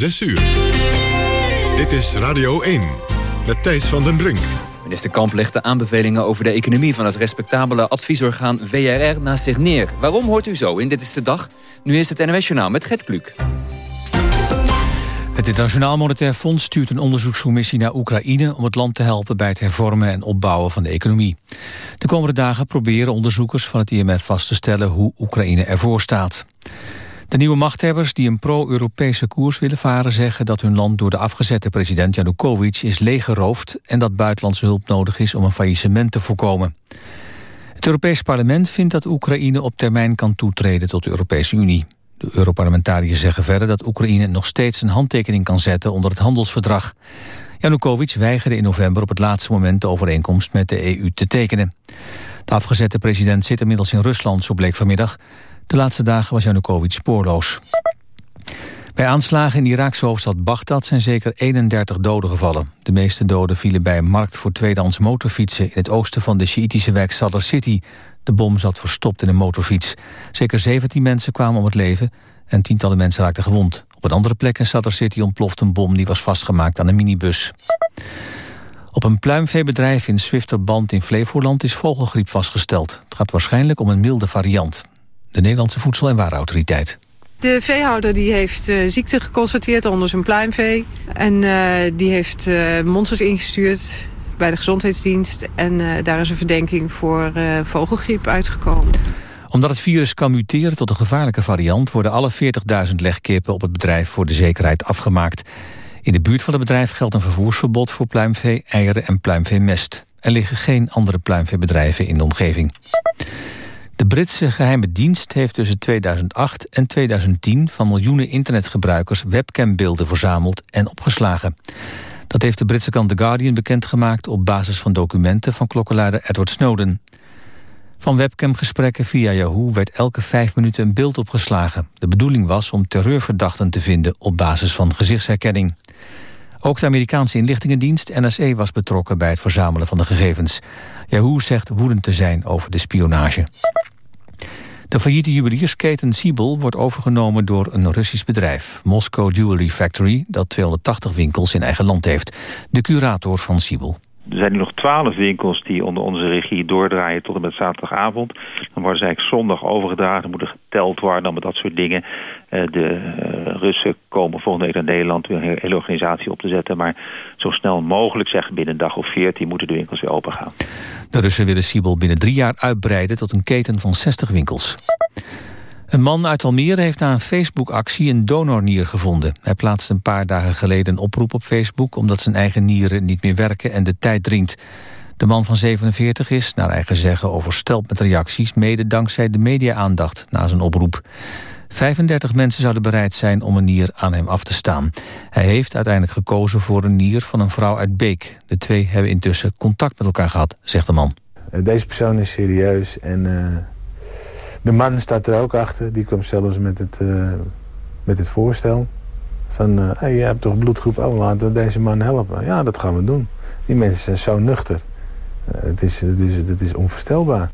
6 uur. Dit is Radio 1 met Thijs van den Brink. Minister Kamp legt de aanbevelingen over de economie... van het respectabele adviesorgaan WRR naast zich neer. Waarom hoort u zo in Dit is de Dag? Nu is het NOS Journaal met Gert Kluk. Het Internationaal Monetair Fonds stuurt een onderzoekscommissie naar Oekraïne... om het land te helpen bij het hervormen en opbouwen van de economie. De komende dagen proberen onderzoekers van het IMF vast te stellen... hoe Oekraïne ervoor staat. De nieuwe machthebbers die een pro-Europese koers willen varen... zeggen dat hun land door de afgezette president Janukovic is leeggeroofd... en dat buitenlandse hulp nodig is om een faillissement te voorkomen. Het Europees Parlement vindt dat Oekraïne op termijn kan toetreden tot de Europese Unie. De Europarlementariërs zeggen verder dat Oekraïne nog steeds een handtekening kan zetten onder het handelsverdrag. Janukovic weigerde in november op het laatste moment de overeenkomst met de EU te tekenen. De afgezette president zit inmiddels in Rusland, zo bleek vanmiddag. De laatste dagen was Janukovic spoorloos. Bij aanslagen in de Iraakse hoofdstad Bagdad zijn zeker 31 doden gevallen. De meeste doden vielen bij een markt voor tweedehands motorfietsen... in het oosten van de Sjiitische wijk Sadr City. De bom zat verstopt in een motorfiets. Zeker 17 mensen kwamen om het leven en tientallen mensen raakten gewond. Op een andere plek in Sadr City ontploft een bom... die was vastgemaakt aan een minibus. Op een pluimveebedrijf in Zwifterband in Flevoland is vogelgriep vastgesteld. Het gaat waarschijnlijk om een milde variant. De Nederlandse Voedsel- en Warenautoriteit. De veehouder die heeft uh, ziekte geconstateerd onder zijn pluimvee. En uh, die heeft uh, monsters ingestuurd bij de gezondheidsdienst. En daar is een verdenking voor vogelgriep uitgekomen. Omdat het virus kan muteren tot een gevaarlijke variant... worden alle 40.000 legkippen op het bedrijf voor de zekerheid afgemaakt. In de buurt van het bedrijf geldt een vervoersverbod voor pluimvee, eieren en pluimveemest. Er liggen geen andere pluimveebedrijven in de omgeving. De Britse geheime dienst heeft tussen 2008 en 2010 van miljoenen internetgebruikers webcambeelden verzameld en opgeslagen. Dat heeft de Britse kant The Guardian bekendgemaakt op basis van documenten van klokkenluider Edward Snowden. Van webcamgesprekken via Yahoo werd elke vijf minuten een beeld opgeslagen. De bedoeling was om terreurverdachten te vinden op basis van gezichtsherkenning. Ook de Amerikaanse inlichtingendienst NSE was betrokken bij het verzamelen van de gegevens. Yahoo zegt woedend te zijn over de spionage. De failliete juweliersketen Siebel wordt overgenomen door een Russisch bedrijf. Moscow Jewelry Factory, dat 280 winkels in eigen land heeft. De curator van Siebel. Er zijn nu nog twaalf winkels die onder onze regie doordraaien tot en met zaterdagavond. Dan worden ze eigenlijk zondag overgedragen, moeten geteld worden, met dat soort dingen. Eh, de eh, Russen komen volgende week naar Nederland weer een hele organisatie op te zetten. Maar zo snel mogelijk, zeg binnen een dag of veertien, moeten de winkels weer open gaan. De Russen willen Siebel binnen drie jaar uitbreiden tot een keten van 60 winkels. Een man uit Almere heeft na een Facebook-actie een donornier gevonden. Hij plaatste een paar dagen geleden een oproep op Facebook... omdat zijn eigen nieren niet meer werken en de tijd dringt. De man van 47 is, naar eigen zeggen, oversteld met reacties... mede dankzij de media-aandacht na zijn oproep. 35 mensen zouden bereid zijn om een nier aan hem af te staan. Hij heeft uiteindelijk gekozen voor een nier van een vrouw uit Beek. De twee hebben intussen contact met elkaar gehad, zegt de man. Deze persoon is serieus en... Uh de man staat er ook achter. Die kwam zelfs met het, uh, met het voorstel. Van, hey, je hebt toch bloedgroep O, laten we deze man helpen. Ja, dat gaan we doen. Die mensen zijn zo nuchter. Uh, het, is, het, het is onvoorstelbaar.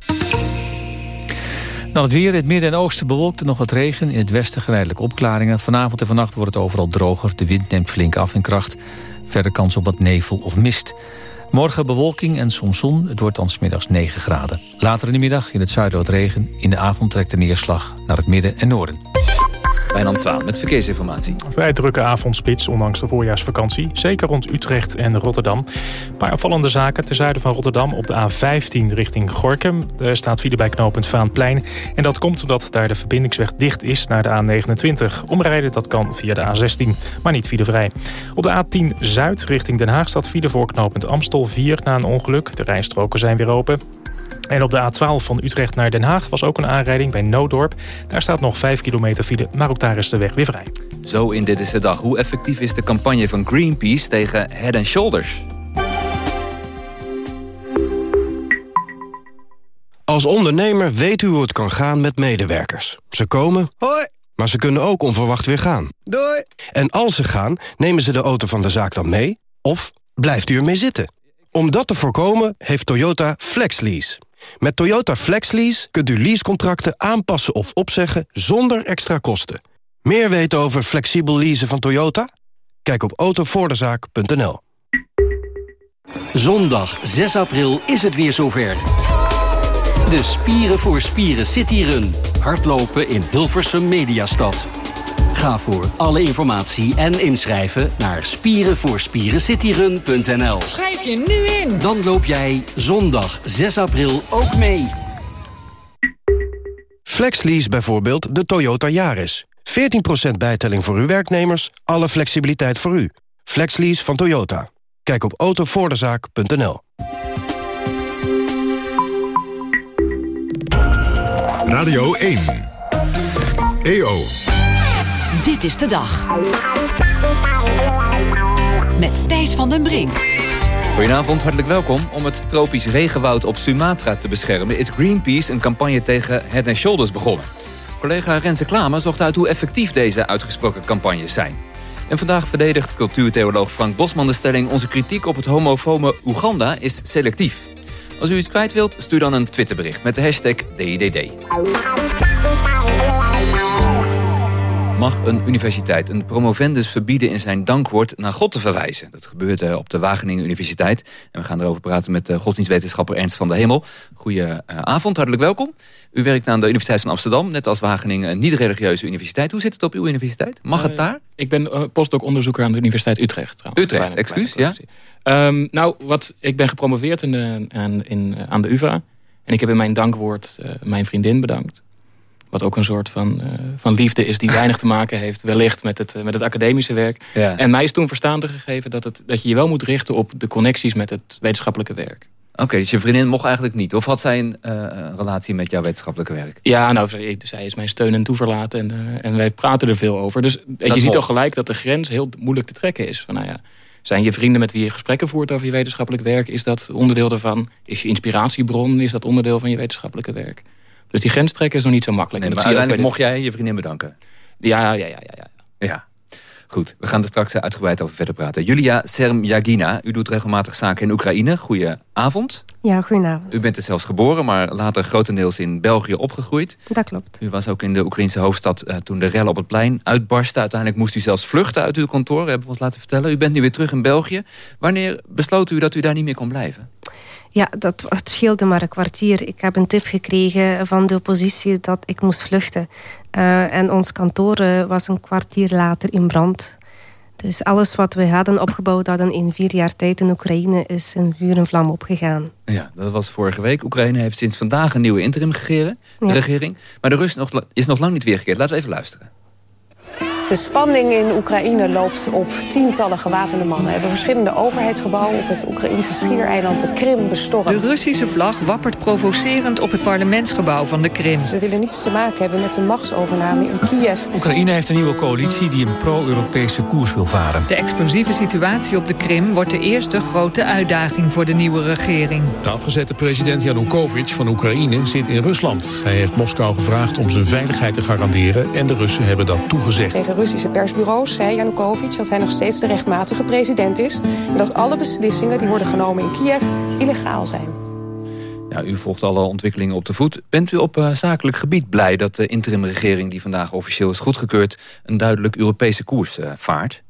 Dan het weer. In het midden en oosten bewolkt nog wat regen. In het westen geleidelijk opklaringen. Vanavond en vannacht wordt het overal droger. De wind neemt flink af in kracht. Verder kans op wat nevel of mist. Morgen bewolking en soms zon. Het wordt dan smiddags 9 graden. Later in de middag in het zuiden wat regen. In de avond trekt de neerslag naar het midden en noorden. Wijnand Zwaan met verkeersinformatie. Vrij drukke avondspits, ondanks de voorjaarsvakantie. Zeker rond Utrecht en Rotterdam. Een paar opvallende zaken. Ten zuiden van Rotterdam op de A15 richting Gorkum. Er staat file bij knooppunt Vaanplein. En dat komt omdat daar de verbindingsweg dicht is naar de A29. Omrijden dat kan via de A16, maar niet filevrij. Op de A10 Zuid richting Den Haag staat file voor knooppunt Amstel 4 na een ongeluk. De rijstroken zijn weer open. En op de A12 van Utrecht naar Den Haag was ook een aanrijding bij Noodorp. Daar staat nog 5 kilometer file, maar ook daar is de weg weer vrij. Zo in Dit is de Dag. Hoe effectief is de campagne van Greenpeace tegen Head Shoulders? Als ondernemer weet u hoe het kan gaan met medewerkers. Ze komen, Hoi. maar ze kunnen ook onverwacht weer gaan. Doei. En als ze gaan, nemen ze de auto van de zaak dan mee? Of blijft u ermee zitten? Om dat te voorkomen heeft Toyota FlexLease. Met Toyota FlexLease kunt u leasecontracten aanpassen of opzeggen zonder extra kosten. Meer weten over flexibel leasen van Toyota? Kijk op autovoordezaak.nl. Zondag 6 april is het weer zover. De Spieren voor Spieren City Run. Hardlopen in Hilversum Mediastad. Ga voor alle informatie en inschrijven naar spierenvoorspierencityrun.nl. Schrijf je nu in. Dan loop jij zondag 6 april ook mee. Flexlease bijvoorbeeld de Toyota Yaris. 14% bijtelling voor uw werknemers, alle flexibiliteit voor u. Flexlease van Toyota. Kijk op autovoordezaak.nl. Radio 1. EO. Dit is de dag. Met Thijs van den Brink. Goedenavond, hartelijk welkom. Om het tropisch regenwoud op Sumatra te beschermen... is Greenpeace een campagne tegen Head Shoulders begonnen. Collega Renze Klamer zocht uit hoe effectief deze uitgesproken campagnes zijn. En vandaag verdedigt cultuurtheoloog Frank Bosman de stelling... onze kritiek op het homofome Oeganda is selectief. Als u iets kwijt wilt, stuur dan een Twitterbericht met de hashtag DIDD. Mag een universiteit een promovendus verbieden in zijn dankwoord naar God te verwijzen? Dat gebeurt eh, op de Wageningen Universiteit. En we gaan erover praten met de eh, godsdienstwetenschapper Ernst van der Hemel. Goedenavond, hartelijk welkom. U werkt aan de Universiteit van Amsterdam, net als Wageningen een niet-religieuze universiteit. Hoe zit het op uw universiteit? Mag het eh, daar? Ik ben postdoc-onderzoeker aan de Universiteit Utrecht. Trouwens. Utrecht, excuus, ja? Um, nou, wat, ik ben gepromoveerd in de, aan, in, aan de UvA. En ik heb in mijn dankwoord uh, mijn vriendin bedankt. Wat ook een soort van, uh, van liefde is die weinig te maken heeft... wellicht met het, met het academische werk. Ja. En mij is toen verstaande gegeven dat, het, dat je je wel moet richten... op de connecties met het wetenschappelijke werk. Oké, dus je vriendin mocht eigenlijk niet? Of had zij een uh, relatie met jouw wetenschappelijke werk? Ja, nou, zij, zij is mijn steun en toeverlaten. En, uh, en wij praten er veel over. Dus dat je ziet al gelijk dat de grens heel moeilijk te trekken is. Van, nou ja, zijn je vrienden met wie je gesprekken voert over je wetenschappelijk werk... is dat onderdeel daarvan? Is je inspiratiebron, is dat onderdeel van je wetenschappelijke werk? Dus die grens trekken is nog niet zo makkelijk. Nee, maar uiteindelijk mocht jij je vriendin bedanken? Ja, ja, ja, ja. ja. ja. Goed, we gaan er straks uitgebreid over verder praten. Julia Sermjagina, u doet regelmatig zaken in Oekraïne. Goedenavond. Ja, goedenavond. U bent er zelfs geboren, maar later grotendeels in België opgegroeid. Dat klopt. U was ook in de Oekraïnse hoofdstad uh, toen de rellen op het plein uitbarstten. Uiteindelijk moest u zelfs vluchten uit uw kantoor, hebben we ons laten vertellen. U bent nu weer terug in België. Wanneer besloot u dat u daar niet meer kon blijven? Ja, dat, het scheelde maar een kwartier. Ik heb een tip gekregen van de oppositie dat ik moest vluchten. Uh, en ons kantoor uh, was een kwartier later in brand. Dus alles wat we hadden opgebouwd hadden in vier jaar tijd in Oekraïne... is in vuur en vlam opgegaan. Ja, dat was vorige week. Oekraïne heeft sinds vandaag een nieuwe interim regering. Ja. regering maar de rust nog, is nog lang niet weergekeerd. Laten we even luisteren. De spanning in Oekraïne loopt op tientallen gewapende mannen. hebben verschillende overheidsgebouwen op het Oekraïnse schiereiland de Krim bestormd. De Russische vlag wappert provocerend op het parlementsgebouw van de Krim. Ze willen niets te maken hebben met de machtsovername in Kiev. Oekraïne heeft een nieuwe coalitie die een pro-Europese koers wil varen. De explosieve situatie op de Krim wordt de eerste grote uitdaging voor de nieuwe regering. De afgezette president Yanukovych van Oekraïne zit in Rusland. Hij heeft Moskou gevraagd om zijn veiligheid te garanderen en de Russen hebben dat toegezegd. Tegen Russische persbureaus zei Yanukovych dat hij nog steeds de rechtmatige president is... en dat alle beslissingen die worden genomen in Kiev illegaal zijn. Ja, u volgt alle ontwikkelingen op de voet. Bent u op uh, zakelijk gebied blij dat de interimregering... die vandaag officieel is goedgekeurd... een duidelijk Europese koers uh, vaart?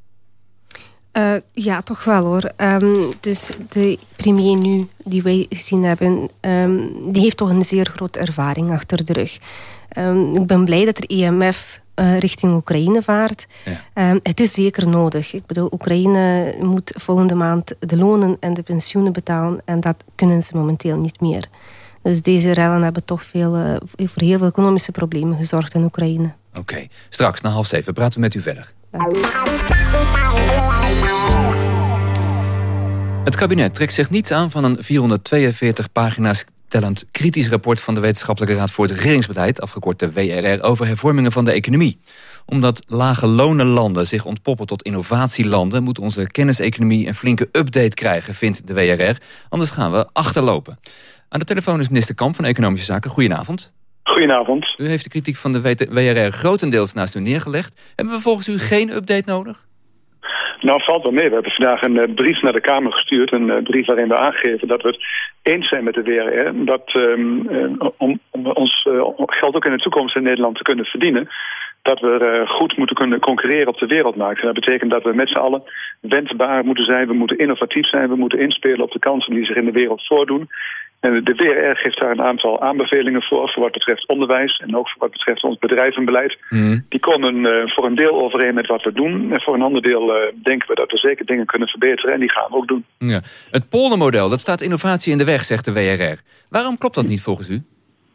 Uh, ja, toch wel hoor. Um, dus de premier nu, die wij gezien hebben... Um, die heeft toch een zeer grote ervaring achter de rug. Um, ik ben blij dat er IMF uh, richting Oekraïne vaart. Ja. Um, het is zeker nodig. Ik bedoel, Oekraïne moet volgende maand de lonen en de pensioenen betalen. En dat kunnen ze momenteel niet meer. Dus deze rellen hebben toch veel, uh, voor heel veel economische problemen gezorgd in Oekraïne. Oké, okay. straks na half zeven praten we met u verder. Dank. Het kabinet trekt zich niets aan van een 442 pagina's tellend kritisch rapport van de Wetenschappelijke Raad voor het Regeringsbeleid, afgekort de WRR, over hervormingen van de economie. Omdat lage lonenlanden zich ontpoppen tot innovatielanden, moet onze kenniseconomie een flinke update krijgen, vindt de WRR. Anders gaan we achterlopen. Aan de telefoon is minister Kamp van Economische Zaken. Goedenavond. Goedenavond. U heeft de kritiek van de WRR grotendeels naast u neergelegd. Hebben we volgens u geen update nodig? Nou, valt wel mee. We hebben vandaag een uh, brief naar de Kamer gestuurd. Een uh, brief waarin we aangeven dat we het eens zijn met de WRR. Dat um, uh, om, ons geld ook in de toekomst in Nederland te kunnen verdienen... dat we goed moeten kunnen concurreren op de wereldmarkt. En dat betekent dat we met z'n allen wendbaar moeten zijn. We moeten innovatief zijn. We moeten inspelen op de kansen die zich in de wereld voordoen. En de WRR geeft daar een aantal aanbevelingen voor, voor wat betreft onderwijs en ook voor wat betreft ons bedrijvenbeleid. Mm. Die komen uh, voor een deel overeen met wat we doen. En voor een ander deel uh, denken we dat we zeker dingen kunnen verbeteren en die gaan we ook doen. Ja. Het poldermodel, dat staat innovatie in de weg, zegt de WRR. Waarom klopt dat niet volgens u?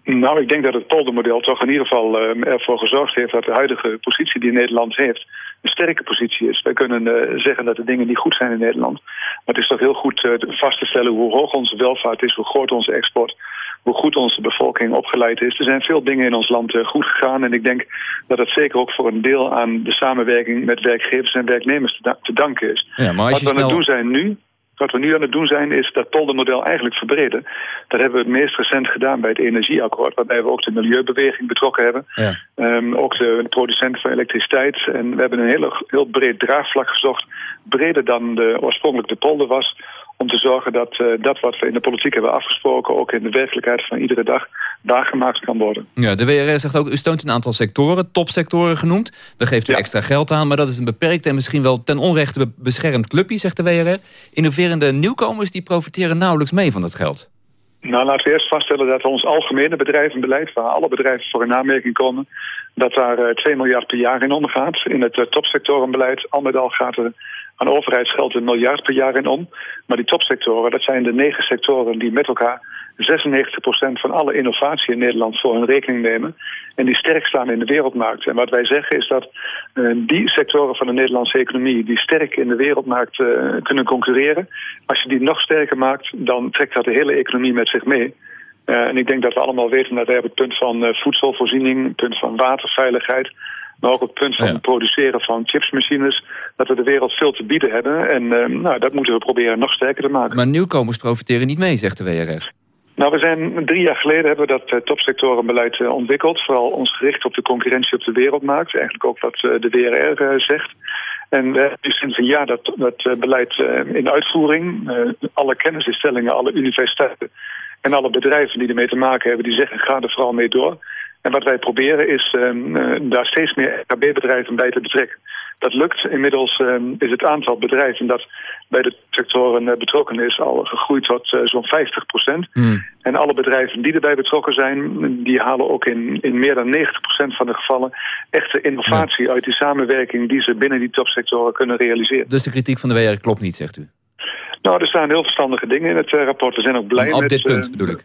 Nou, ik denk dat het poldermodel toch in ieder geval uh, ervoor gezorgd heeft dat de huidige positie die Nederland heeft sterke positie is. Wij kunnen uh, zeggen dat de dingen niet goed zijn in Nederland. Maar het is toch heel goed uh, vast te stellen hoe hoog onze welvaart is, hoe groot onze export, hoe goed onze bevolking opgeleid is. Er zijn veel dingen in ons land uh, goed gegaan. En ik denk dat het zeker ook voor een deel aan de samenwerking met werkgevers en werknemers te, da te danken is. Ja, maar als Wat we aan snel... het doen zijn nu, wat we nu aan het doen zijn, is dat poldermodel eigenlijk verbreden. Dat hebben we het meest recent gedaan bij het energieakkoord, waarbij we ook de milieubeweging betrokken hebben. Ja. Um, ook de producenten van elektriciteit. En we hebben een heel, heel breed draagvlak gezocht, breder dan de, oorspronkelijk de polder was, om te zorgen dat uh, dat wat we in de politiek hebben afgesproken, ook in de werkelijkheid van iedere dag, waargemaakt kan worden. Ja, de WRR zegt ook, u steunt een aantal sectoren, topsectoren genoemd. Daar geeft u ja. extra geld aan, maar dat is een beperkt en misschien wel ten onrechte beschermd clubje, zegt de WRR. Innoverende nieuwkomers die profiteren nauwelijks mee van dat geld. Nou, laten we eerst vaststellen dat ons algemene bedrijvenbeleid, waar alle bedrijven voor in aanmerking komen, dat daar uh, 2 miljard per jaar in omgaat. In het uh, topsectorenbeleid, al met al gaat er aan overheidsgeld een miljard per jaar in om. Maar die topsectoren, dat zijn de negen sectoren die met elkaar 96% van alle innovatie in Nederland voor hun rekening nemen. En die sterk staan in de wereldmarkt. En wat wij zeggen is dat uh, die sectoren van de Nederlandse economie... die sterk in de wereldmarkt uh, kunnen concurreren... als je die nog sterker maakt, dan trekt dat de hele economie met zich mee. Uh, en ik denk dat we allemaal weten dat wij op het punt van voedselvoorziening... het punt van waterveiligheid... maar ook op het punt van Ja. het produceren van chipsmachines... dat we de wereld veel te bieden hebben. En nou, dat moeten we proberen nog sterker te maken. Maar nieuwkomers profiteren niet mee, zegt de WRR. Nou, we zijn drie jaar geleden hebben we dat uh, topsectorenbeleid uh, ontwikkeld. Vooral ons gericht op de concurrentie op de wereldmarkt. Eigenlijk ook wat uh, de WRR zegt. En we hebben sinds een jaar dat, dat beleid in uitvoering. alle kennisinstellingen, alle universiteiten en alle bedrijven die ermee te maken hebben... die zeggen, ga er vooral mee door. En wat wij proberen is daar steeds meer RKB-bedrijven bij te betrekken. Dat lukt. Inmiddels um, is het aantal bedrijven dat bij de sectoren uh, betrokken is al gegroeid tot uh, zo'n 50 procent. Mm. En alle bedrijven die erbij betrokken zijn, die halen ook in, in meer dan 90 procent van de gevallen echte innovatie ja. uit die samenwerking die ze binnen die topsectoren kunnen realiseren. Dus de kritiek van de WR klopt niet, zegt u? Nou, er staan heel verstandige dingen in het rapport. We zijn ook blij Op met... dit punt bedoel ik.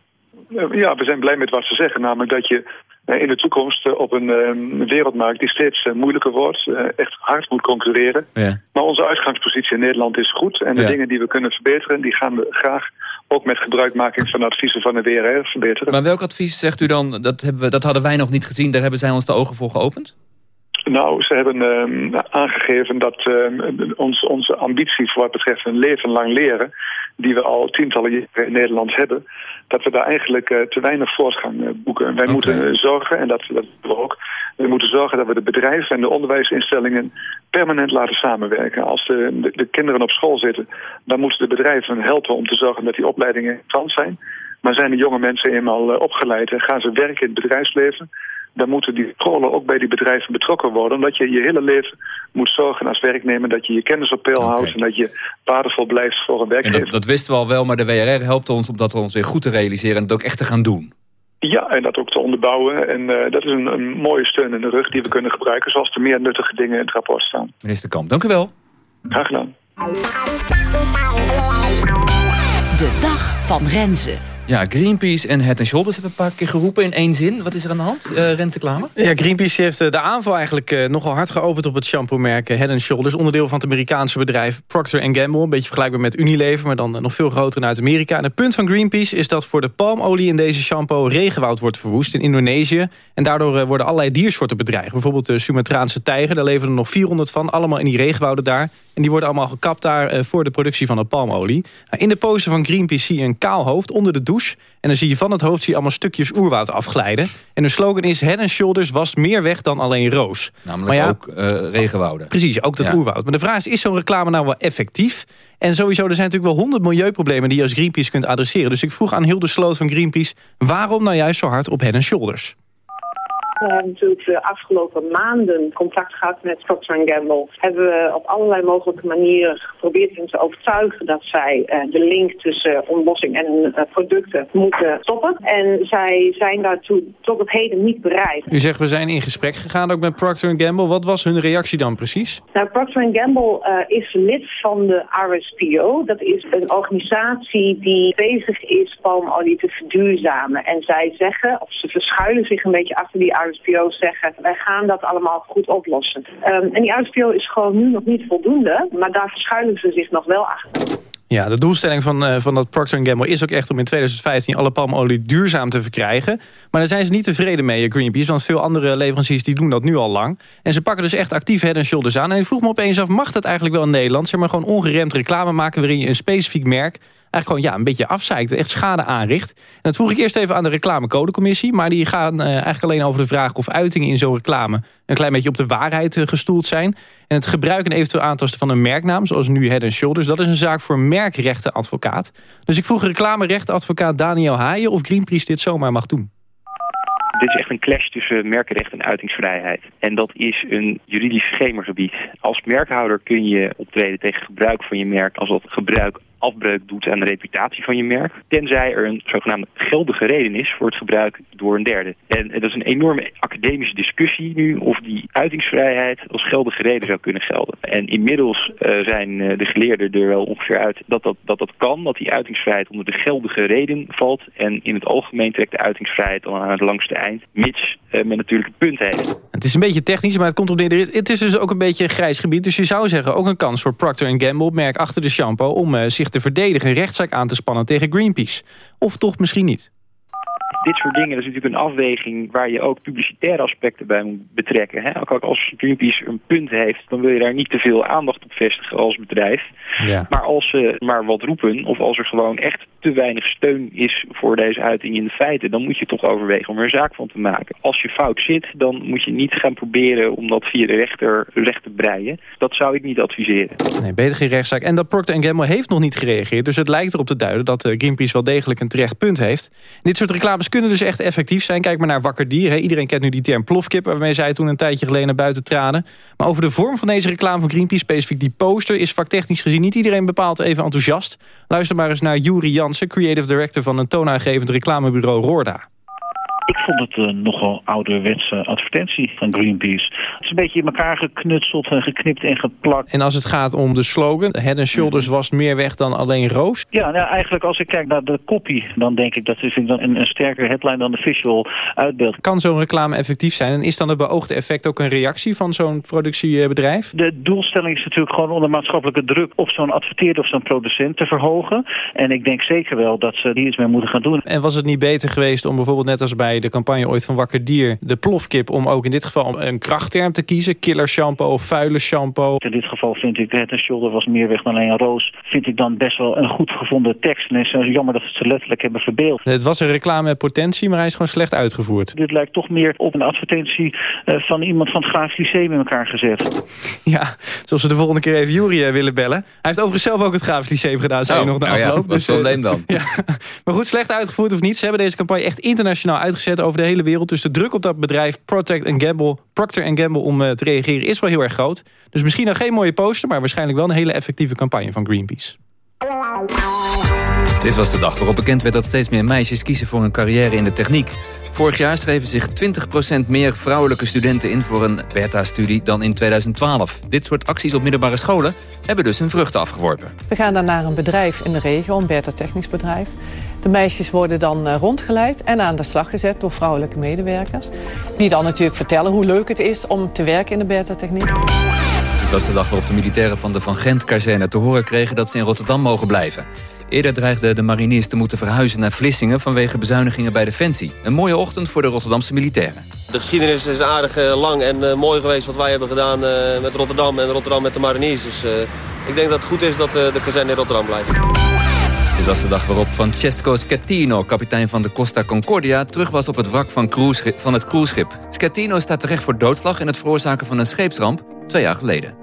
ja, we zijn blij met wat ze zeggen. Namelijk dat je in de toekomst op een uh, wereldmarkt die steeds uh, moeilijker wordt, uh, echt hard moet concurreren. Ja. Maar onze uitgangspositie in Nederland is goed. En de Ja. dingen die we kunnen verbeteren, die gaan we graag ook met gebruikmaking van adviezen van de WRR verbeteren. Maar welk advies zegt u dan, dat, hebben we, dat hadden wij nog niet gezien... daar hebben zij ons de ogen voor geopend? Nou, ze hebben uh, aangegeven dat ons, onze ambitie voor wat betreft een leven lang leren, die we al tientallen jaren in Nederland hebben, dat we daar eigenlijk uh, te weinig voortgang uh, boeken. Wij moeten zorgen, en dat, dat doen we ook, we moeten zorgen dat we de bedrijven en de onderwijsinstellingen permanent laten samenwerken. Als de, de, de kinderen op school zitten, dan moeten de bedrijven helpen om te zorgen dat die opleidingen interessant zijn. Maar zijn de jonge mensen eenmaal uh, opgeleid en gaan ze werken in het bedrijfsleven, dan moeten die scholen ook bij die bedrijven betrokken worden. Omdat je je hele leven moet zorgen als werknemer dat je je kennis op peil houdt en dat je waardevol blijft voor een En werkgever. dat, dat wisten we al wel, maar de WRR helpt ons om dat ons weer goed te realiseren... en het ook echt te gaan doen. Ja, en dat ook te onderbouwen. En uh, dat is een, een mooie steun in de rug die we kunnen gebruiken... zoals er meer nuttige dingen in het rapport staan. Minister Kamp, dank u wel. Graag gedaan. De dag van Renze. Ja, Greenpeace en Head Shoulders hebben een paar keer geroepen in één zin. Wat is er aan de hand, uh? Ja, Greenpeace heeft uh, de aanval eigenlijk uh, nogal hard geopend op het shampoo-merk Head Shoulders. Onderdeel van het Amerikaanse bedrijf Procter Gamble. Een beetje vergelijkbaar met Unilever, maar dan nog veel groter in Zuid-Amerika. En het punt van Greenpeace is dat voor de palmolie in deze shampoo regenwoud wordt verwoest in Indonesië. En daardoor worden allerlei diersoorten bedreigd. Bijvoorbeeld de Sumatraanse tijger, daar leven er nog 400 van. Allemaal in die regenwouden daar. En die worden allemaal gekapt daar voor de productie van de palmolie. Nou, in de poster van Greenpeace zie je een kaal hoofd onder de douche. En dan zie je van het hoofd zie je allemaal stukjes oerwoud afglijden. En de slogan is Head Shoulders was meer weg dan alleen roos. Namelijk maar ja, ook uh, regenwouden. Precies, ook dat Ja. oerwoud. Maar de vraag is, is zo'n reclame nou wel effectief? En sowieso, er zijn natuurlijk wel honderd milieuproblemen... die je als Greenpeace kunt adresseren. Dus ik vroeg aan Hilde Sloot van Greenpeace... waarom nou juist zo hard op Head Shoulders? We hebben natuurlijk de afgelopen maanden contact gehad met Procter Gamble. Hebben we op allerlei mogelijke manieren geprobeerd hen te overtuigen dat zij uh, de link tussen ontbossing en uh, producten moeten stoppen. En zij zijn daartoe tot op heden niet bereid. U zegt we zijn in gesprek gegaan ook met Procter Gamble. Wat was hun reactie dan precies? Nou, Procter Gamble uh, is lid van de RSPO. Dat is een organisatie die bezig is palmolie te verduurzamen. En zij zeggen, of ze verschuilen zich een beetje achter die Zeggen... wij gaan dat allemaal goed oplossen. Um, en die RSPO is gewoon nu nog niet voldoende, maar daar verschuilen ze zich nog wel achter. Ja, de doelstelling van, uh, van dat Procter Gamble is ook echt om in 2015 alle palmolie duurzaam te verkrijgen. Maar daar zijn ze niet tevreden mee, Greenpeace, want veel andere leveranciers die doen dat nu al lang. En ze pakken dus echt actief head and shoulders aan. En ik vroeg me opeens af, mag dat eigenlijk wel in Nederland? Zeg maar gewoon ongeremd reclame maken waarin je een specifiek merk eigenlijk gewoon ja, een beetje afzeikt, echt schade aanricht. En dat vroeg ik eerst even aan de reclamecodecommissie, maar die gaan uh, eigenlijk alleen over de vraag of uitingen in zo'n reclame een klein beetje op de waarheid uh, gestoeld zijn. En het gebruik en eventueel aantasten van een merknaam, zoals nu Head Shoulders, dat is een zaak voor merkrechtenadvocaat. Dus ik vroeg reclamerechtenadvocaat Daniel Haaien of Greenpeace dit zomaar mag doen. Dit is echt een clash tussen merkenrecht en uitingsvrijheid. En dat is een juridisch schemergebied. Als merkhouder kun je optreden tegen gebruik van je merk als dat gebruik afbreuk doet aan de reputatie van je merk. Tenzij er een zogenaamde geldige reden is voor het gebruik door een derde. En, dat is een enorme academische discussie nu of die uitingsvrijheid als geldige reden zou kunnen gelden. En inmiddels uh, zijn uh, de geleerden er wel ongeveer uit dat dat, dat dat kan, dat die uitingsvrijheid onder de geldige reden valt. En in het algemeen trekt de uitingsvrijheid dan aan het langste eind, mits uh, men natuurlijk een heeft. Het is een beetje technisch, maar het komt op neer. Het is dus ook een beetje een grijs gebied. Dus je zou zeggen ook een kans voor Procter Gamble, merk achter de shampoo, om zich te verdedigen... rechtszaak aan te spannen tegen Greenpeace. Of toch misschien niet? Dit soort dingen, dat is natuurlijk een afweging waar je ook publicitaire aspecten bij moet betrekken. Hè? Ook als Greenpeace een punt heeft, dan wil je daar niet te veel aandacht op vestigen als bedrijf. Ja. Maar als ze maar wat roepen, of als er gewoon echt te weinig steun is voor deze uiting in de feiten, dan moet je toch overwegen om er een zaak van te maken. Als je fout zit, dan moet je niet gaan proberen om dat via de rechter recht te breien. Dat zou ik niet adviseren. Nee, beter geen rechtszaak. En dat Procter Gamble heeft nog niet gereageerd, dus het lijkt erop te duiden dat eh, Greenpeace wel degelijk een terecht punt heeft. dit soort reclames kunnen dus echt effectief zijn. Kijk maar naar Wakker Dier. Iedereen kent nu die term plofkip... waarmee zij toen een tijdje geleden naar buiten traden. Maar over de vorm van deze reclame van Greenpeace... specifiek die poster, is vaktechnisch gezien niet iedereen bepaald even enthousiast. Luister maar eens naar Juri Jansen... creative director van een toonaangevend reclamebureau Roorda. Ik vond het een nogal ouderwetse advertentie van Greenpeace. Het is een beetje in elkaar geknutseld en geknipt en geplakt. En als het gaat om de slogan, Head and Shoulders was meer weg dan alleen roos? Ja, nou, eigenlijk als ik kijk naar de copy, dan denk ik dat dan een, een sterker headline dan de visual uitbeeld. Kan zo'n reclame effectief zijn? En is dan het beoogde effect ook een reactie van zo'n productiebedrijf? De doelstelling is natuurlijk gewoon onder maatschappelijke druk op zo'n adverteerder of zo'n producent te verhogen. En ik denk zeker wel dat ze hier iets mee moeten gaan doen. En was het niet beter geweest om bijvoorbeeld net als bij de campagne ooit van Wakker Dier... de plofkip om ook in dit geval een krachtterm te kiezen. Killer shampoo of vuile shampoo. In dit geval vind ik het en shoulder was meer weg dan alleen een roos. Vind ik dan best wel een goed gevonden tekst. En het is jammer dat ze het letterlijk hebben verbeeld. Het was een reclame met potentie, maar hij is gewoon slecht uitgevoerd. Dit lijkt toch meer op een advertentie uh, van iemand van het Grafisch Lyceum in elkaar gezet. Ja, zoals we de volgende keer even Jury uh, willen bellen. Hij heeft overigens zelf ook het Grafisch Lyceum gedaan, zei oh, nog de nou afloop. Ja, wat dus, probleem dan? Ja. Maar goed, slecht uitgevoerd of niet. Ze hebben deze campagne echt internationaal over de hele wereld. Dus de druk op dat bedrijf Protect Gamble, Procter Gamble om uh, te reageren is wel heel erg groot. Dus misschien nog geen mooie poster, maar waarschijnlijk wel een hele effectieve campagne van Greenpeace. Dit was de dag waarop bekend werd dat steeds meer meisjes kiezen voor een carrière in de techniek. Vorig jaar schreven zich 20% meer vrouwelijke studenten in voor een beta-studie dan in 2012. Dit soort acties op middelbare scholen hebben dus hun vruchten afgeworpen. We gaan dan naar een bedrijf in de regio, een beta-technisch bedrijf. De meisjes worden dan rondgeleid en aan de slag gezet door vrouwelijke medewerkers. Die dan natuurlijk vertellen hoe leuk het is om te werken in de beta-techniek. Dit was de dag waarop de militairen van de Van Gent-kazerne te horen kregen dat ze in Rotterdam mogen blijven. Eerder dreigden de mariniers te moeten verhuizen naar Vlissingen vanwege bezuinigingen bij Defensie. Een mooie ochtend voor de Rotterdamse militairen. De geschiedenis is aardig uh, lang en uh, mooi geweest wat wij hebben gedaan uh, met Rotterdam en Rotterdam met de mariniers. Dus ik denk dat het goed is dat de kazerne in Rotterdam blijft. Dit was de dag waarop Francesco Schettino, kapitein van de Costa Concordia... terug was op het wrak van, van het cruiseschip. Schettino staat terecht voor doodslag in het veroorzaken van een scheepsramp twee jaar geleden.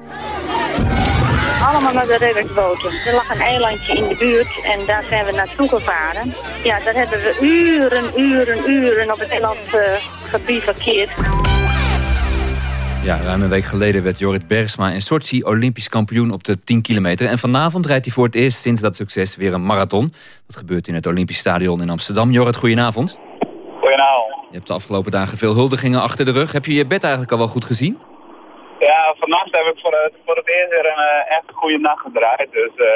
Allemaal naar de reddingsboten. Er lag een eilandje in de buurt en daar zijn we naartoe gevaren. Ja, daar hebben we uren, uren, uren op het eiland uh, gebivakkeerd. Ja, ruim een week geleden werd Jorrit Bergsma in Sochi Olympisch kampioen op de 10 kilometer. En vanavond rijdt hij voor het eerst sinds dat succes weer een marathon. Dat gebeurt in het Olympisch Stadion in Amsterdam. Jorrit, goedenavond. Goedenavond. Je hebt de afgelopen dagen veel huldigingen achter de rug. Heb je je bed eigenlijk al wel goed gezien? Ja, vannacht heb ik voor het, voor het eerst weer een uh, echt goede nacht gedraaid. Dus uh,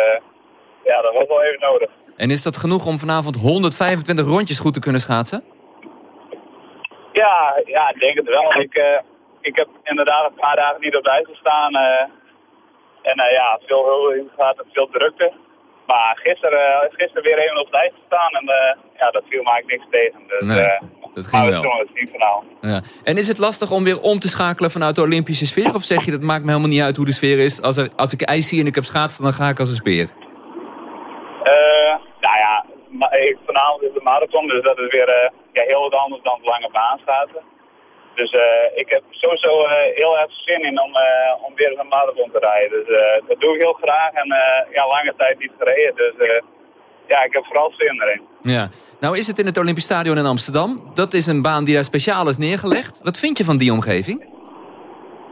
ja, dat was wel even nodig. En is dat genoeg om vanavond 125 rondjes goed te kunnen schaatsen? Ja, ja ik denk het wel. Ik, uh, ik heb inderdaad een paar dagen niet op de ijs gestaan. en ja, veel huldigingen gehad en veel drukte. Maar gisteren, gisteren weer even op de ijs gestaan en ja, dat viel me eigenlijk niks tegen. Dus, nee. Dat ging wel. Het ja. En is het lastig om weer om te schakelen vanuit de Olympische sfeer? Of zeg je dat maakt me helemaal niet uit hoe de sfeer is? Als, er, als ik ijs zie en ik heb schaatsen, dan ga ik als een speer. Uh, nou ja, vanavond is de marathon, dus dat is weer uh, ja, heel wat anders dan het lange baan schaatsen. Dus uh, ik heb sowieso heel erg zin in om, om weer een marathon te rijden. Dus dat doe ik heel graag en ja, lange tijd niet gereden. Dus ja, ik heb vooral zin erin. Ja. Nou is het in het Olympisch Stadion in Amsterdam. Dat is een baan die daar speciaal is neergelegd. Wat vind je van die omgeving?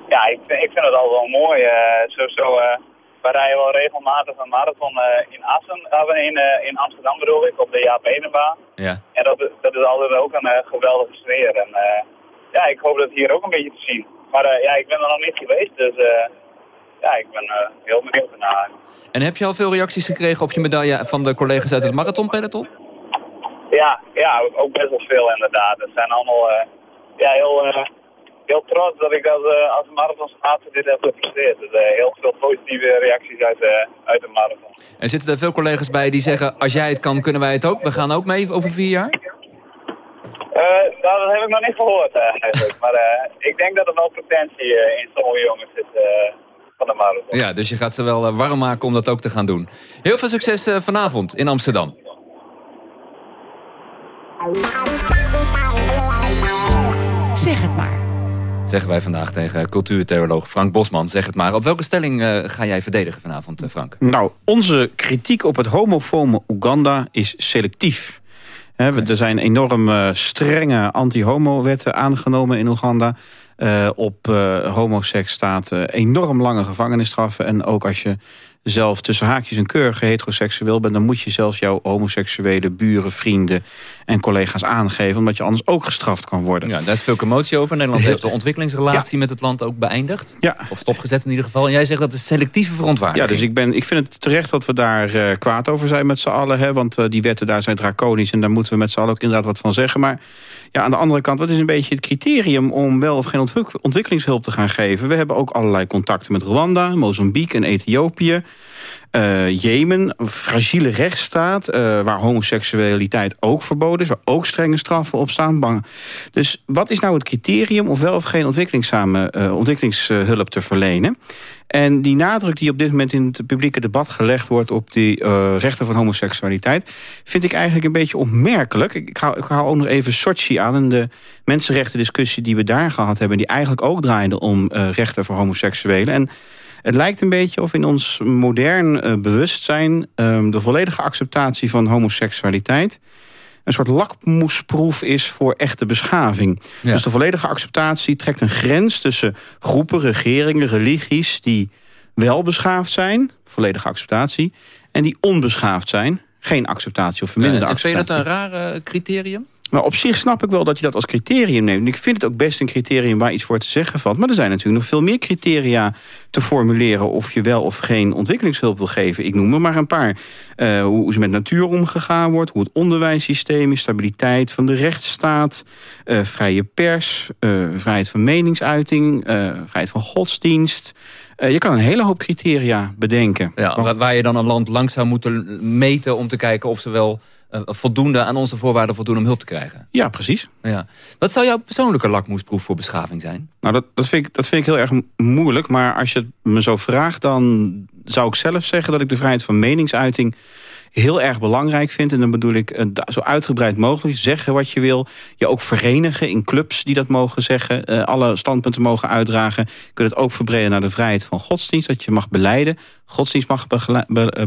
Ja, ik, ik vind het al wel mooi. Uh, zo, uh, we rijden wel regelmatig een marathon uh, in Assen, in, in Amsterdam bedoel ik, op de Jaap Edenbaan. Ja. En dat, dat is altijd ook een geweldige sfeer. En ja, ik hoop dat hier ook een beetje te zien. Maar ja, ik ben er nog niet geweest, dus ja, ik ben heel benieuwd ernaar. En heb je al veel reacties gekregen op je medaille van de collega's uit het marathonpeloton? Ja, ja, ook best wel veel inderdaad. Het zijn allemaal ja, heel, heel trots dat ik dat, uh, als marathonschaatser dit heb gepresteerd. Dus heel veel positieve reacties uit, uit de marathon. En zitten er veel collega's bij die zeggen, als jij het kan, kunnen wij het ook? We gaan ook mee over vier jaar? Nou, dat heb ik nog niet gehoord eigenlijk. maar ik denk dat er wel potentie in sommige jongens zit van de marathon. Ja, dus je gaat ze wel warm maken om dat ook te gaan doen. Heel veel succes vanavond in Amsterdam. Zeg het maar. Zeggen wij vandaag tegen cultuurtheoloog Frank Bosman. Zeg het maar. Op welke stelling uh, ga jij verdedigen vanavond, uh, Frank? Nou, onze kritiek op het homofome Oeganda is selectief. He, okay. Er zijn enorm uh, strenge anti-homo-wetten aangenomen in Oeganda. op homoseks staat enorm lange gevangenisstraffen. En ook als je zelf tussen haakjes een keurige heteroseksueel bent... dan moet je zelfs jouw homoseksuele buren, vrienden en collega's aangeven... omdat je anders ook gestraft kan worden. Ja, daar is veel commotie over. Nederland heeft de ontwikkelingsrelatie ja. met het land ook beëindigd. Ja. Of stopgezet in ieder geval. En jij zegt dat is selectieve verontwaardiging. Ja, dus ik, ben, ik vind het terecht dat we daar uh, kwaad over zijn met z'n allen. Hè, want uh, die wetten daar zijn draconisch en daar moeten we met z'n allen ook inderdaad wat van zeggen. Maar ja, aan de andere kant, wat is een beetje het criterium... om wel of geen ontwik ontwikkelingshulp te gaan geven? We hebben ook allerlei contacten met Rwanda, Mozambique en Ethiopië. Uh, Jemen, een fragiele rechtsstaat... Uh, waar homoseksualiteit ook verboden is... waar ook strenge straffen op staan. Bang. Dus wat is nou het criterium... om wel of geen uh, ontwikkelingshulp te verlenen? En die nadruk die op dit moment in het publieke debat gelegd wordt... op die rechten van homoseksualiteit... vind ik eigenlijk een beetje opmerkelijk. Ik hou, ik ook nog even Sochi aan... en de mensenrechten-discussie die we daar gehad hebben... die eigenlijk ook draaide om rechten voor homoseksuelen... En het lijkt een beetje of in ons modern uh, bewustzijn... Uh, de volledige acceptatie van homoseksualiteit... een soort lakmoesproef is voor echte beschaving. Ja. Dus de volledige acceptatie trekt een grens tussen groepen, regeringen, religies... die wel beschaafd zijn, volledige acceptatie... en die onbeschaafd zijn, geen acceptatie of verminderde ja, acceptatie. Vind je dat een raar uh, criterium? Maar op zich snap ik wel dat je dat als criterium neemt. Ik vind het ook best een criterium waar iets voor te zeggen valt. Maar er zijn natuurlijk nog veel meer criteria te formuleren... of je wel of geen ontwikkelingshulp wil geven. Ik noem er maar een paar. Uh, hoe ze met natuur omgegaan wordt, hoe het onderwijssysteem is... stabiliteit van de rechtsstaat, uh, vrije pers... Uh, vrijheid van meningsuiting, vrijheid van godsdienst... Je kan een hele hoop criteria bedenken. Ja, waar, waar je dan een land langs zou moeten meten... om te kijken of ze wel voldoende aan onze voorwaarden voldoen om hulp te krijgen. Ja, precies. Ja. Wat zou jouw persoonlijke lakmoesproef voor beschaving zijn? Nou, dat, dat, vind ik, dat vind ik heel erg moeilijk. Maar als je het me zo vraagt, dan zou ik zelf zeggen dat ik de vrijheid van meningsuiting heel erg belangrijk vind. En dan bedoel ik uh, zo uitgebreid mogelijk zeggen wat je wil. Je ook verenigen in clubs die dat mogen zeggen. Uh, alle standpunten mogen uitdragen. Je kunt het ook verbreden naar de vrijheid van godsdienst. Dat je mag beleiden. Godsdienst mag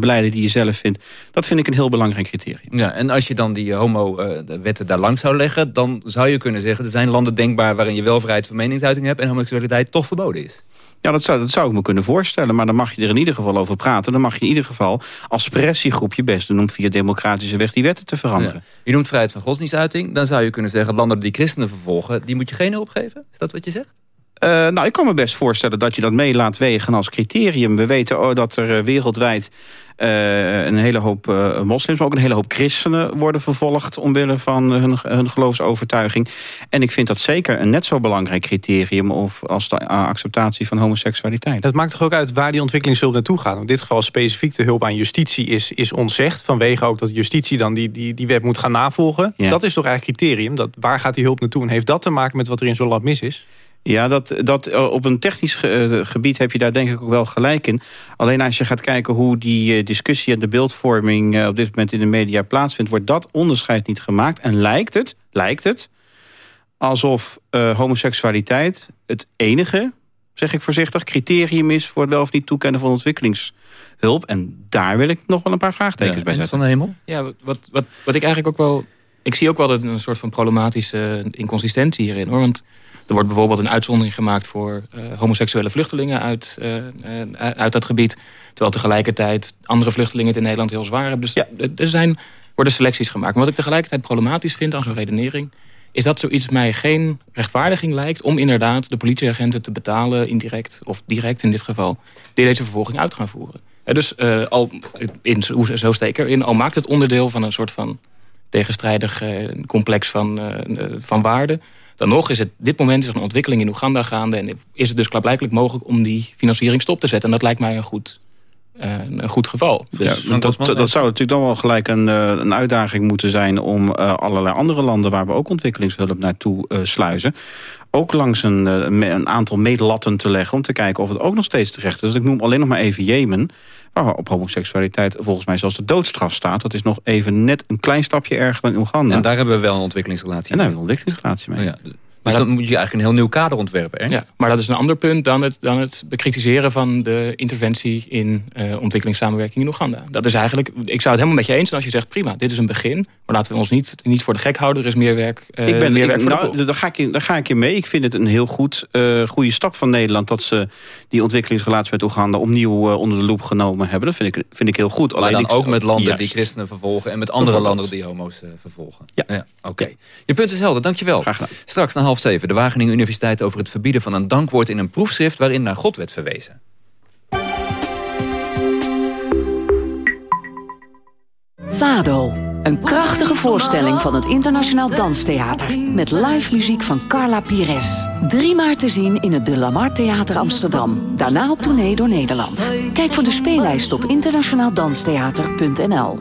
beleiden die je zelf vindt. Dat vind ik een heel belangrijk criterium. Ja, en als je dan die homo-wetten daar langs zou leggen... dan zou je kunnen zeggen... er zijn landen denkbaar waarin je wel vrijheid van meningsuiting hebt... en homoseksualiteit toch verboden is. Ja, dat zou, dat zou ik me kunnen voorstellen. Maar dan mag je er in ieder geval over praten. Dan mag je in ieder geval als pressiegroep je best doen... om via democratische weg die wetten te veranderen. Je noemt vrijheid van godsdienstuiting. Dan zou je kunnen zeggen, landen die christenen vervolgen... die moet je geen hulp geven? Is dat wat je zegt? Uh, nou, ik kan me best voorstellen dat je dat mee laat wegen als criterium. We weten oh, dat er uh, wereldwijd uh, een hele hoop moslims... maar ook een hele hoop christenen worden vervolgd... omwille van hun, hun geloofsovertuiging. En ik vind dat zeker een net zo belangrijk criterium... Of als de acceptatie van homoseksualiteit. Dat maakt toch ook uit waar die ontwikkelingshulp naartoe gaat? In dit geval specifiek de hulp aan justitie is, is ontzegd... vanwege ook dat justitie dan die, die, die wet moet gaan navolgen. Ja. Dat is toch eigenlijk criterium? Dat, waar gaat die hulp naartoe? En heeft dat te maken met wat er in zo'n land mis is? Ja, dat, dat, eh, op een technisch gebied heb je daar denk ik ook wel gelijk in. Alleen als je gaat kijken hoe die discussie en de beeldvorming... op dit moment in de media plaatsvindt... wordt dat onderscheid niet gemaakt. En lijkt het, lijkt het alsof uh, homoseksualiteit het enige, zeg ik voorzichtig... criterium is voor het wel of niet toekennen van ontwikkelingshulp. En daar wil ik nog wel een paar vraagtekens ja, bij zetten. van de hemel? Ja, wat, wat, wat ik eigenlijk ook wel... Ik zie ook wel een soort van problematische inconsistentie hierin. Hoor. Want er wordt bijvoorbeeld een uitzondering gemaakt voor uh, homoseksuele vluchtelingen uit, uh, uit dat gebied. Terwijl tegelijkertijd andere vluchtelingen het in Nederland heel zwaar hebben. Dus ja. er zijn, worden selecties gemaakt. Maar wat ik tegelijkertijd problematisch vind aan zo'n redenering... is dat zoiets mij geen rechtvaardiging lijkt... om inderdaad de politieagenten te betalen, indirect of direct in dit geval... die deze vervolging uit gaan voeren. En dus uh, al, in, zo steek erin, al maakt het onderdeel van een soort van tegenstrijdig complex van, van waarden dan nog is het dit moment is er een ontwikkeling in Oeganda gaande... en is het dus klaarblijkelijk mogelijk om die financiering stop te zetten. En dat lijkt mij een goed, uh, een goed geval. Dus, ja, dat, dat, zou natuurlijk dan wel gelijk een, uh, een uitdaging moeten zijn... om uh, allerlei andere landen waar we ook ontwikkelingshulp naartoe sluizen... ook langs een, een aantal meetlatten te leggen... om te kijken of het ook nog steeds terecht is. Dus ik noem alleen nog maar even Jemen waar op homoseksualiteit volgens mij zelfs de doodstraf staat. Dat is nog even net een klein stapje erger dan Oeganda. En daar hebben we wel een ontwikkelingsrelatie mee. En daar hebben we een ontwikkelingsrelatie mee. Oh ja. Dus dan moet je eigenlijk een heel nieuw kader ontwerpen. Ernst? Ja, maar dat is een ander punt dan het, dan het bekritiseren van de interventie in uh, ontwikkelingssamenwerking in Oeganda. Dat is eigenlijk, ik zou het helemaal met je eens zijn als je zegt prima, dit is een begin. Maar laten we ons niet, niet voor de gek houden, er is meer werk, uh, ik ben, meer werk voor nou, de daar, ga ik, daar ga ik je mee. Ik vind het een heel goed, uh, goede stap van Nederland dat ze die ontwikkelingsrelatie met Oeganda opnieuw onder de loep genomen hebben. Dat vind ik, vind ik heel goed. Maar Alleen dan ook met landen juist. die christenen vervolgen en met andere landen die homo's vervolgen. Ja. ja Oké. Okay. Je punt is helder, dankjewel. Graag gedaan. Straks na half zeven, de Wageningen Universiteit over het verbieden van een dankwoord in een proefschrift waarin naar God werd verwezen. Fado, een krachtige voorstelling van het Internationaal Danstheater. Met live muziek van Carla Pires. Drie maart te zien in het De Lamar Theater Amsterdam. Daarna op tournee door Nederland. Kijk voor de speellijst op internationaaldanstheater.nl.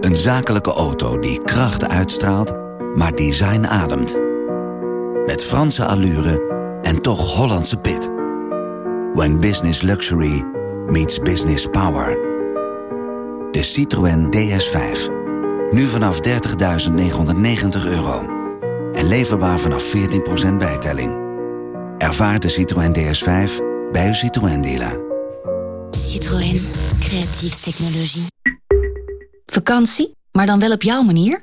Een zakelijke auto die kracht uitstraalt maar design ademt. Met Franse allure en toch Hollandse pit. When business luxury meets business power. De Citroën DS5. Nu vanaf 30.990 euro. En leverbaar vanaf 14% bijtelling. Ervaar de Citroën DS5 bij uw Citroën dealer. Citroën. Creatieve technologie. Vakantie, maar dan wel op jouw manier?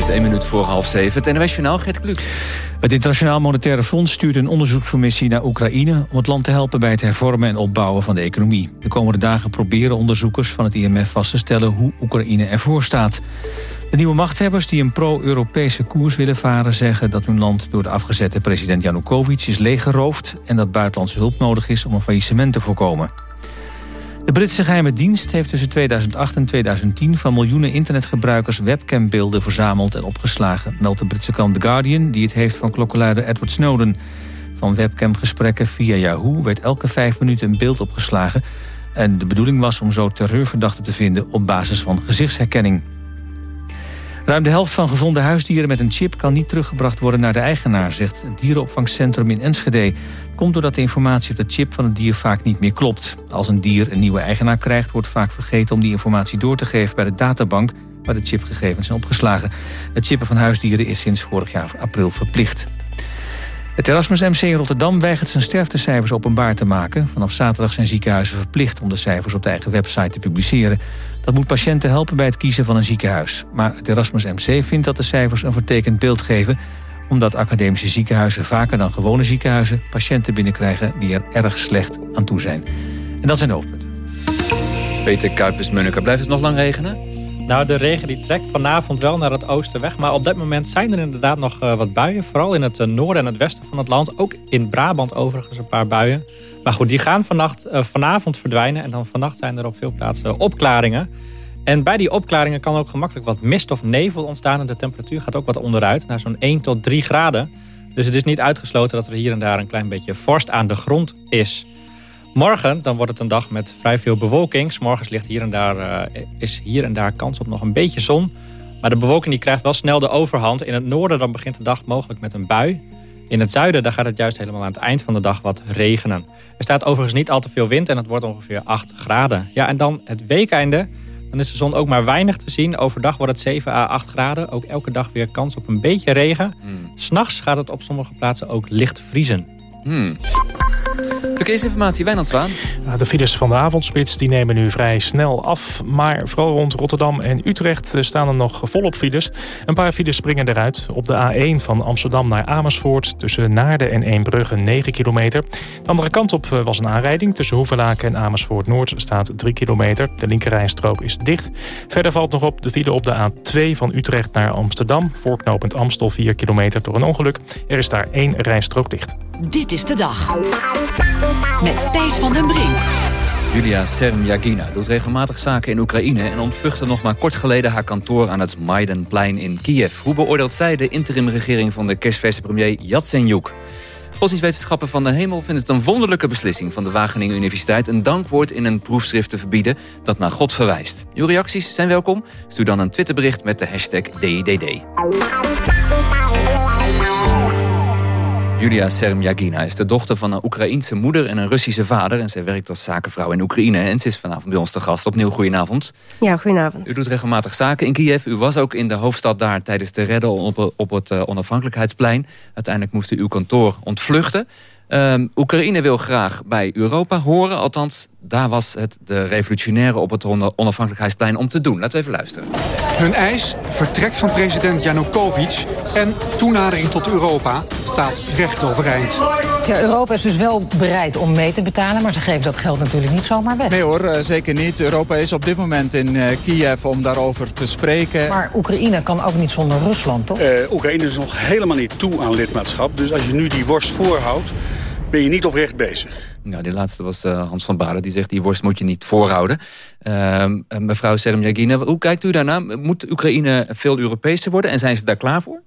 Het is één minuut voor half zeven. Het NOS Journaal, Gert Kluk. Het Internationaal Monetaire Fonds stuurt een onderzoekscommissie naar Oekraïne... om het land te helpen bij het hervormen en opbouwen van de economie. De komende dagen proberen onderzoekers van het IMF vast te stellen... hoe Oekraïne ervoor staat. De nieuwe machthebbers die een pro-Europese koers willen varen... zeggen dat hun land door de afgezette president Janukovic is leeggeroofd... en dat buitenlandse hulp nodig is om een faillissement te voorkomen. De Britse geheime dienst heeft tussen 2008 en 2010... van miljoenen internetgebruikers webcambeelden verzameld en opgeslagen... meldt de Britse krant The Guardian, die het heeft van klokkenluider Edward Snowden. Van webcamgesprekken via Yahoo werd elke vijf minuten een beeld opgeslagen... en de bedoeling was om zo terreurverdachten te vinden op basis van gezichtsherkenning. Ruim de helft van gevonden huisdieren met een chip kan niet teruggebracht worden naar de eigenaar, zegt het dierenopvangcentrum in Enschede. Komt doordat de informatie op de chip van het dier vaak niet meer klopt. Als een dier een nieuwe eigenaar krijgt, wordt vaak vergeten om die informatie door te geven bij de databank waar de chipgegevens zijn opgeslagen. Het chippen van huisdieren is sinds vorig jaar april verplicht. Het Erasmus MC in Rotterdam weigert zijn sterftecijfers openbaar te maken. Vanaf zaterdag zijn ziekenhuizen verplicht om de cijfers op de eigen website te publiceren. Dat moet patiënten helpen bij het kiezen van een ziekenhuis. Maar het Erasmus MC vindt dat de cijfers een vertekend beeld geven... omdat academische ziekenhuizen vaker dan gewone ziekenhuizen... patiënten binnenkrijgen die er erg slecht aan toe zijn. En dat zijn de hoofdpunten. Peter Kuipers-Munneke, blijft het nog lang regenen? Nou, de regen die trekt vanavond wel naar het oosten weg. Maar op dit moment zijn er inderdaad nog uh, wat buien. Vooral in het uh, noorden en het westen van het land. Ook in Brabant overigens een paar buien. Maar goed, die gaan vannacht, uh, vanavond verdwijnen. En dan vannacht zijn er op veel plaatsen opklaringen. En bij die opklaringen kan ook gemakkelijk wat mist of nevel ontstaan. En de temperatuur gaat ook wat onderuit, naar zo'n 1 tot 3 graden. Dus het is niet uitgesloten dat er hier en daar een klein beetje vorst aan de grond is. Morgen dan wordt het een dag met vrij veel bewolking. Morgens ligt hier en daar, uh, is hier en daar kans op nog een beetje zon. Maar de bewolking die krijgt wel snel de overhand. In het noorden dan begint de dag mogelijk met een bui. In het zuiden daar gaat het juist helemaal aan het eind van de dag wat regenen. Er staat overigens niet al te veel wind en het wordt ongeveer 8 graden. Ja, en dan het weekeinde. Dan is de zon ook maar weinig te zien. Overdag wordt het 7 à 8 graden. Ook elke dag weer kans op een beetje regen. Hmm. S'nachts gaat het op sommige plaatsen ook licht vriezen. Hmm. Verkeersinformatie, Wijnand Zwaan. De files van de avondspits die nemen nu vrij snel af. Maar vooral rond Rotterdam en Utrecht eh, staan er nog volop files. Een paar files springen eruit. Op de A1 van Amsterdam naar Amersfoort... tussen Naarden en Eembrugge 9 kilometer. De andere kant op eh, was een aanrijding. Tussen Hoevelaken en Amersfoort-Noord staat 3 kilometer. De linkerrijstrook is dicht. Verder valt nog op de file op de A2 van Utrecht naar Amsterdam. Voorknopend Amstel 4 kilometer door een ongeluk. Er is daar één rijstrook dicht. Dit is de dag. Met Thijs van den Brink. Julia Sermjagina doet regelmatig zaken in Oekraïne... en ontvluchtte nog maar kort geleden haar kantoor aan het Maidanplein in Kiev. Hoe beoordeelt zij de interimregering van de kerstverse premier Yatsenyuk? Godsdienstwetenschappen van de Hemel vindt het een wonderlijke beslissing van de Wageningen Universiteit... een dankwoord in een proefschrift te verbieden dat naar God verwijst. Uw reacties zijn welkom. Stuur dan een Twitterbericht met de hashtag DIDD. Julia Sermjagina is de dochter van een Oekraïense moeder en een Russische vader. En zij werkt als zakenvrouw in Oekraïne. En ze is vanavond bij ons te gast. Opnieuw goedenavond. Ja, goedenavond. U doet regelmatig zaken in Kiev. U was ook in de hoofdstad daar tijdens de redden op, op het uh, onafhankelijkheidsplein. Uiteindelijk moest u uw kantoor ontvluchten. Um, Oekraïne wil graag bij Europa horen. Althans, daar was het de revolutionaire op het onafhankelijkheidsplein om te doen. Laten we even luisteren. Hun eis, vertrek van president Janukovic en toenadering tot Europa staat recht overeind. Ja, Europa is dus wel bereid om mee te betalen, maar ze geven dat geld natuurlijk niet zomaar weg. Nee hoor, eh, zeker niet. Europa is op dit moment in uh, Kiev om daarover te spreken. Maar Oekraïne kan ook niet zonder Rusland, toch? Uh, Oekraïne is nog helemaal niet toe aan lidmaatschap. Dus als je nu die worst voorhoudt, ben je niet oprecht bezig. Nou, die laatste was uh, Hans van Baden. Die zegt, die worst moet je niet voorhouden. Uh, mevrouw Sermjagina, hoe kijkt u daarna? Moet Oekraïne veel Europese worden en zijn ze daar klaar voor?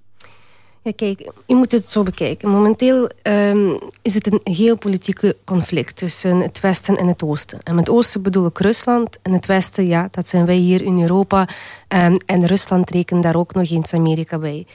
Ja, kijk, je moet het zo bekijken. Momenteel um, is het een geopolitieke conflict tussen het Westen en het Oosten. En met het Oosten bedoel ik Rusland. En het Westen, ja, dat zijn wij hier in Europa. Um, en Rusland rekent daar ook nog eens Amerika bij.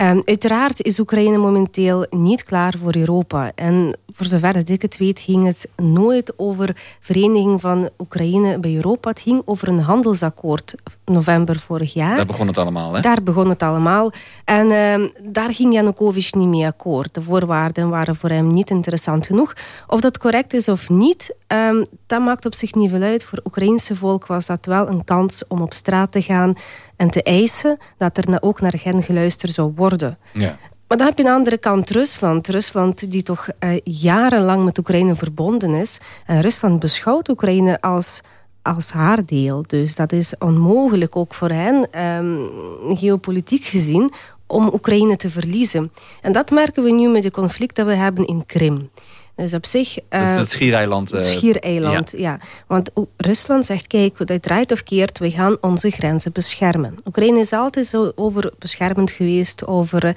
Um, uiteraard is Oekraïne momenteel niet klaar voor Europa. En voor zover ik het weet, ging het nooit over vereniging van Oekraïne bij Europa. Het ging over een handelsakkoord november vorig jaar. Daar begon het allemaal, hè? Daar begon het allemaal. En uh, daar ging Janukovic niet mee akkoord. De voorwaarden waren voor hem niet interessant genoeg. Of dat correct is of niet, um, dat maakt op zich niet veel uit. Voor het Oekraïnse volk was dat wel een kans om op straat te gaan en te eisen dat er ook naar hen geluisterd zou worden. Ja. Maar dan heb je aan de andere kant Rusland. Rusland die toch uh, jarenlang met Oekraïne verbonden is. En Rusland beschouwt Oekraïne als, als haar deel. Dus dat is onmogelijk ook voor hen, um, geopolitiek gezien, om Oekraïne te verliezen. En dat merken we nu met het conflict dat we hebben in Krim. Dus op zich... Uh, dat is het schiereiland. het schiereiland, ja. ja. Want Rusland zegt, kijk, dat draait of keert, we gaan onze grenzen beschermen. Oekraïne is altijd zo over beschermend geweest over um,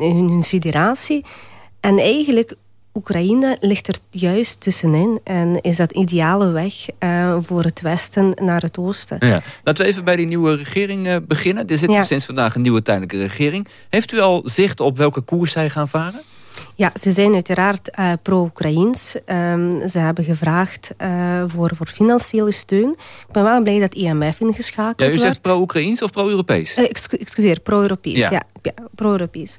hun, hun federatie. En eigenlijk Oekraïne ligt er juist tussenin en is dat ideale weg uh, voor het westen naar het oosten. Ja. Laten we even bij die nieuwe regering uh, beginnen. Er zit ja. sinds vandaag een nieuwe tijdelijke regering. Heeft u al zicht op welke koers zij gaan varen? Ja, ze zijn uiteraard uh, pro-Oekraïns. Um, ze hebben gevraagd uh, voor, voor financiële steun. Ik ben wel blij dat IMF ingeschakeld wordt. Ja, u zegt pro-Oekraïns of pro-Europees? Uh, excuseer, pro-Europees. Ja. ja, ja pro-Europees.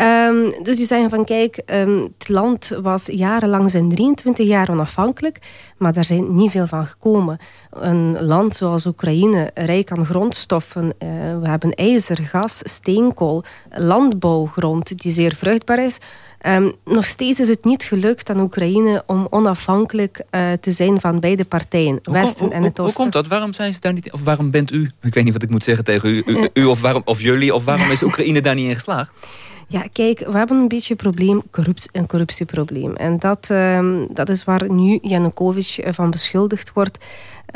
Um, dus die zeggen van kijk, um, het land was jarenlang zijn 23 jaar onafhankelijk, maar daar zijn niet veel van gekomen. Een land zoals Oekraïne, rijk aan grondstoffen, uh, we hebben ijzer, gas, steenkool, landbouwgrond die zeer vruchtbaar is. Um, nog steeds is het niet gelukt aan Oekraïne om onafhankelijk uh, te zijn van beide partijen, Westen en het Oosten. Hoe komt dat? Waarom zijn ze daar niet? Of waarom bent u? Ik weet niet wat ik moet zeggen tegen u, u, u of, waarom, of jullie, of waarom is Oekraïne daar niet in geslaagd? Ja, kijk, we hebben een beetje een probleem, corrupt, een corruptieprobleem. En dat, um, dat is waar nu Janukovic van beschuldigd wordt.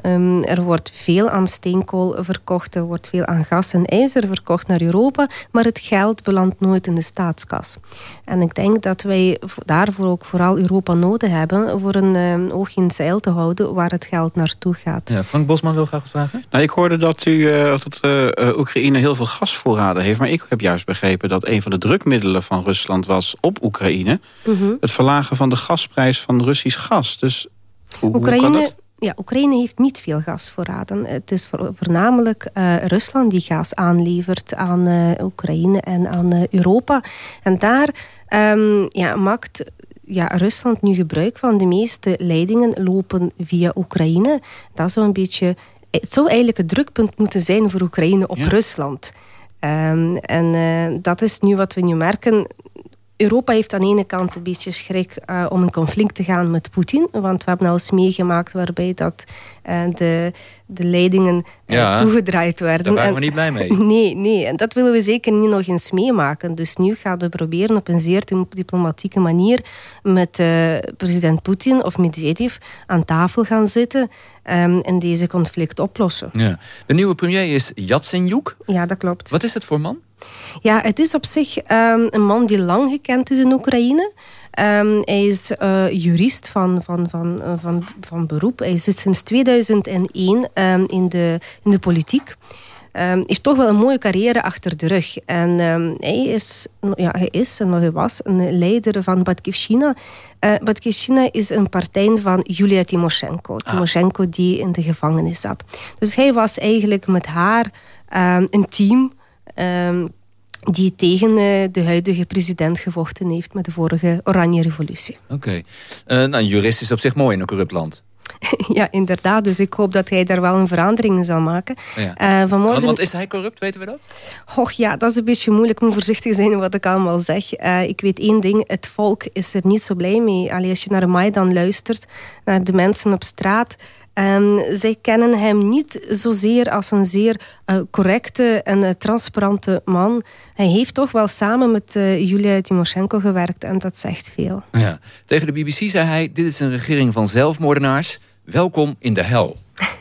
Um, er wordt veel aan steenkool verkocht, er wordt veel aan gas en ijzer verkocht naar Europa, maar het geld belandt nooit in de staatskas. En ik denk dat wij daarvoor ook vooral Europa nodig hebben voor een um, oog in het zeil te houden waar het geld naartoe gaat. Ja, Frank Bosman wil graag wat vragen. Nou, ik hoorde dat, u, uh, dat uh, Oekraïne heel veel gasvoorraden heeft, maar ik heb juist begrepen dat een van de drukmiddelen van Rusland was op Oekraïne mm -hmm. het verlagen van de gasprijs van Russisch gas. Dus hoe, Oekraïne... hoe kan dat? Ja, Oekraïne heeft niet veel gasvoorraden. Het is voornamelijk uh, Rusland die gas aanlevert aan uh, Oekraïne en aan uh, Europa. En daar um, ja, maakt ja, Rusland nu gebruik van. De meeste leidingen lopen via Oekraïne. Dat zou een beetje... Het zou eigenlijk het drukpunt moeten zijn voor Oekraïne op ja. Rusland. Um, en dat is nu wat we nu merken. Europa heeft aan de ene kant een beetje schrik uh, om in conflict te gaan met Poetin. Want we hebben al eens meegemaakt waarbij dat, uh, de, de leidingen uh, ja, toegedraaid werden. Daar waren we niet blij mee. Nee, nee, en dat willen we zeker niet nog eens meemaken. Dus nu gaan we proberen op een zeer diplomatieke manier met president Poetin of Medvedev aan tafel gaan zitten um, en deze conflict oplossen. Ja. De nieuwe premier is Yatsenyuk. Ja, dat klopt. Wat is het voor man? Ja, het is op zich um, een man die lang gekend is in Oekraïne. Um, hij is uh, jurist van, van, van, uh, van, van beroep. Hij zit sinds 2001 um, in, de, in de politiek. Um, heeft toch wel een mooie carrière achter de rug. En um, hij, is, ja, hij is en hij was een leider van Batkivshina. Uh, Batkivshina is een partij van Julia Timoshenko. Ah. Timoshenko die in de gevangenis zat. Dus hij was eigenlijk met haar um, een team um, die tegen uh, de huidige president gevochten heeft met de vorige Oranje Revolutie. Oké. Okay. Uh, nou, jurist is op zich mooi in een corrupt land. ja, inderdaad. Dus ik hoop dat hij daar wel een verandering in zal maken. Ja. Uh, vanmorgen... Want is hij corrupt, weten we dat? Och ja, dat is een beetje moeilijk. Ik moet voorzichtig zijn in wat ik allemaal zeg. Uh, ik weet één ding, het volk is er niet zo blij mee. Allee, als je naar de Maidan luistert, naar de mensen op straat... Um, zij kennen hem niet zozeer als een zeer uh, correcte en uh, transparante man. Hij heeft toch wel samen met uh, Julia Timoshenko gewerkt en dat zegt veel. Ja. Tegen de BBC zei hij, dit is een regering van zelfmoordenaars. Welkom in de hel.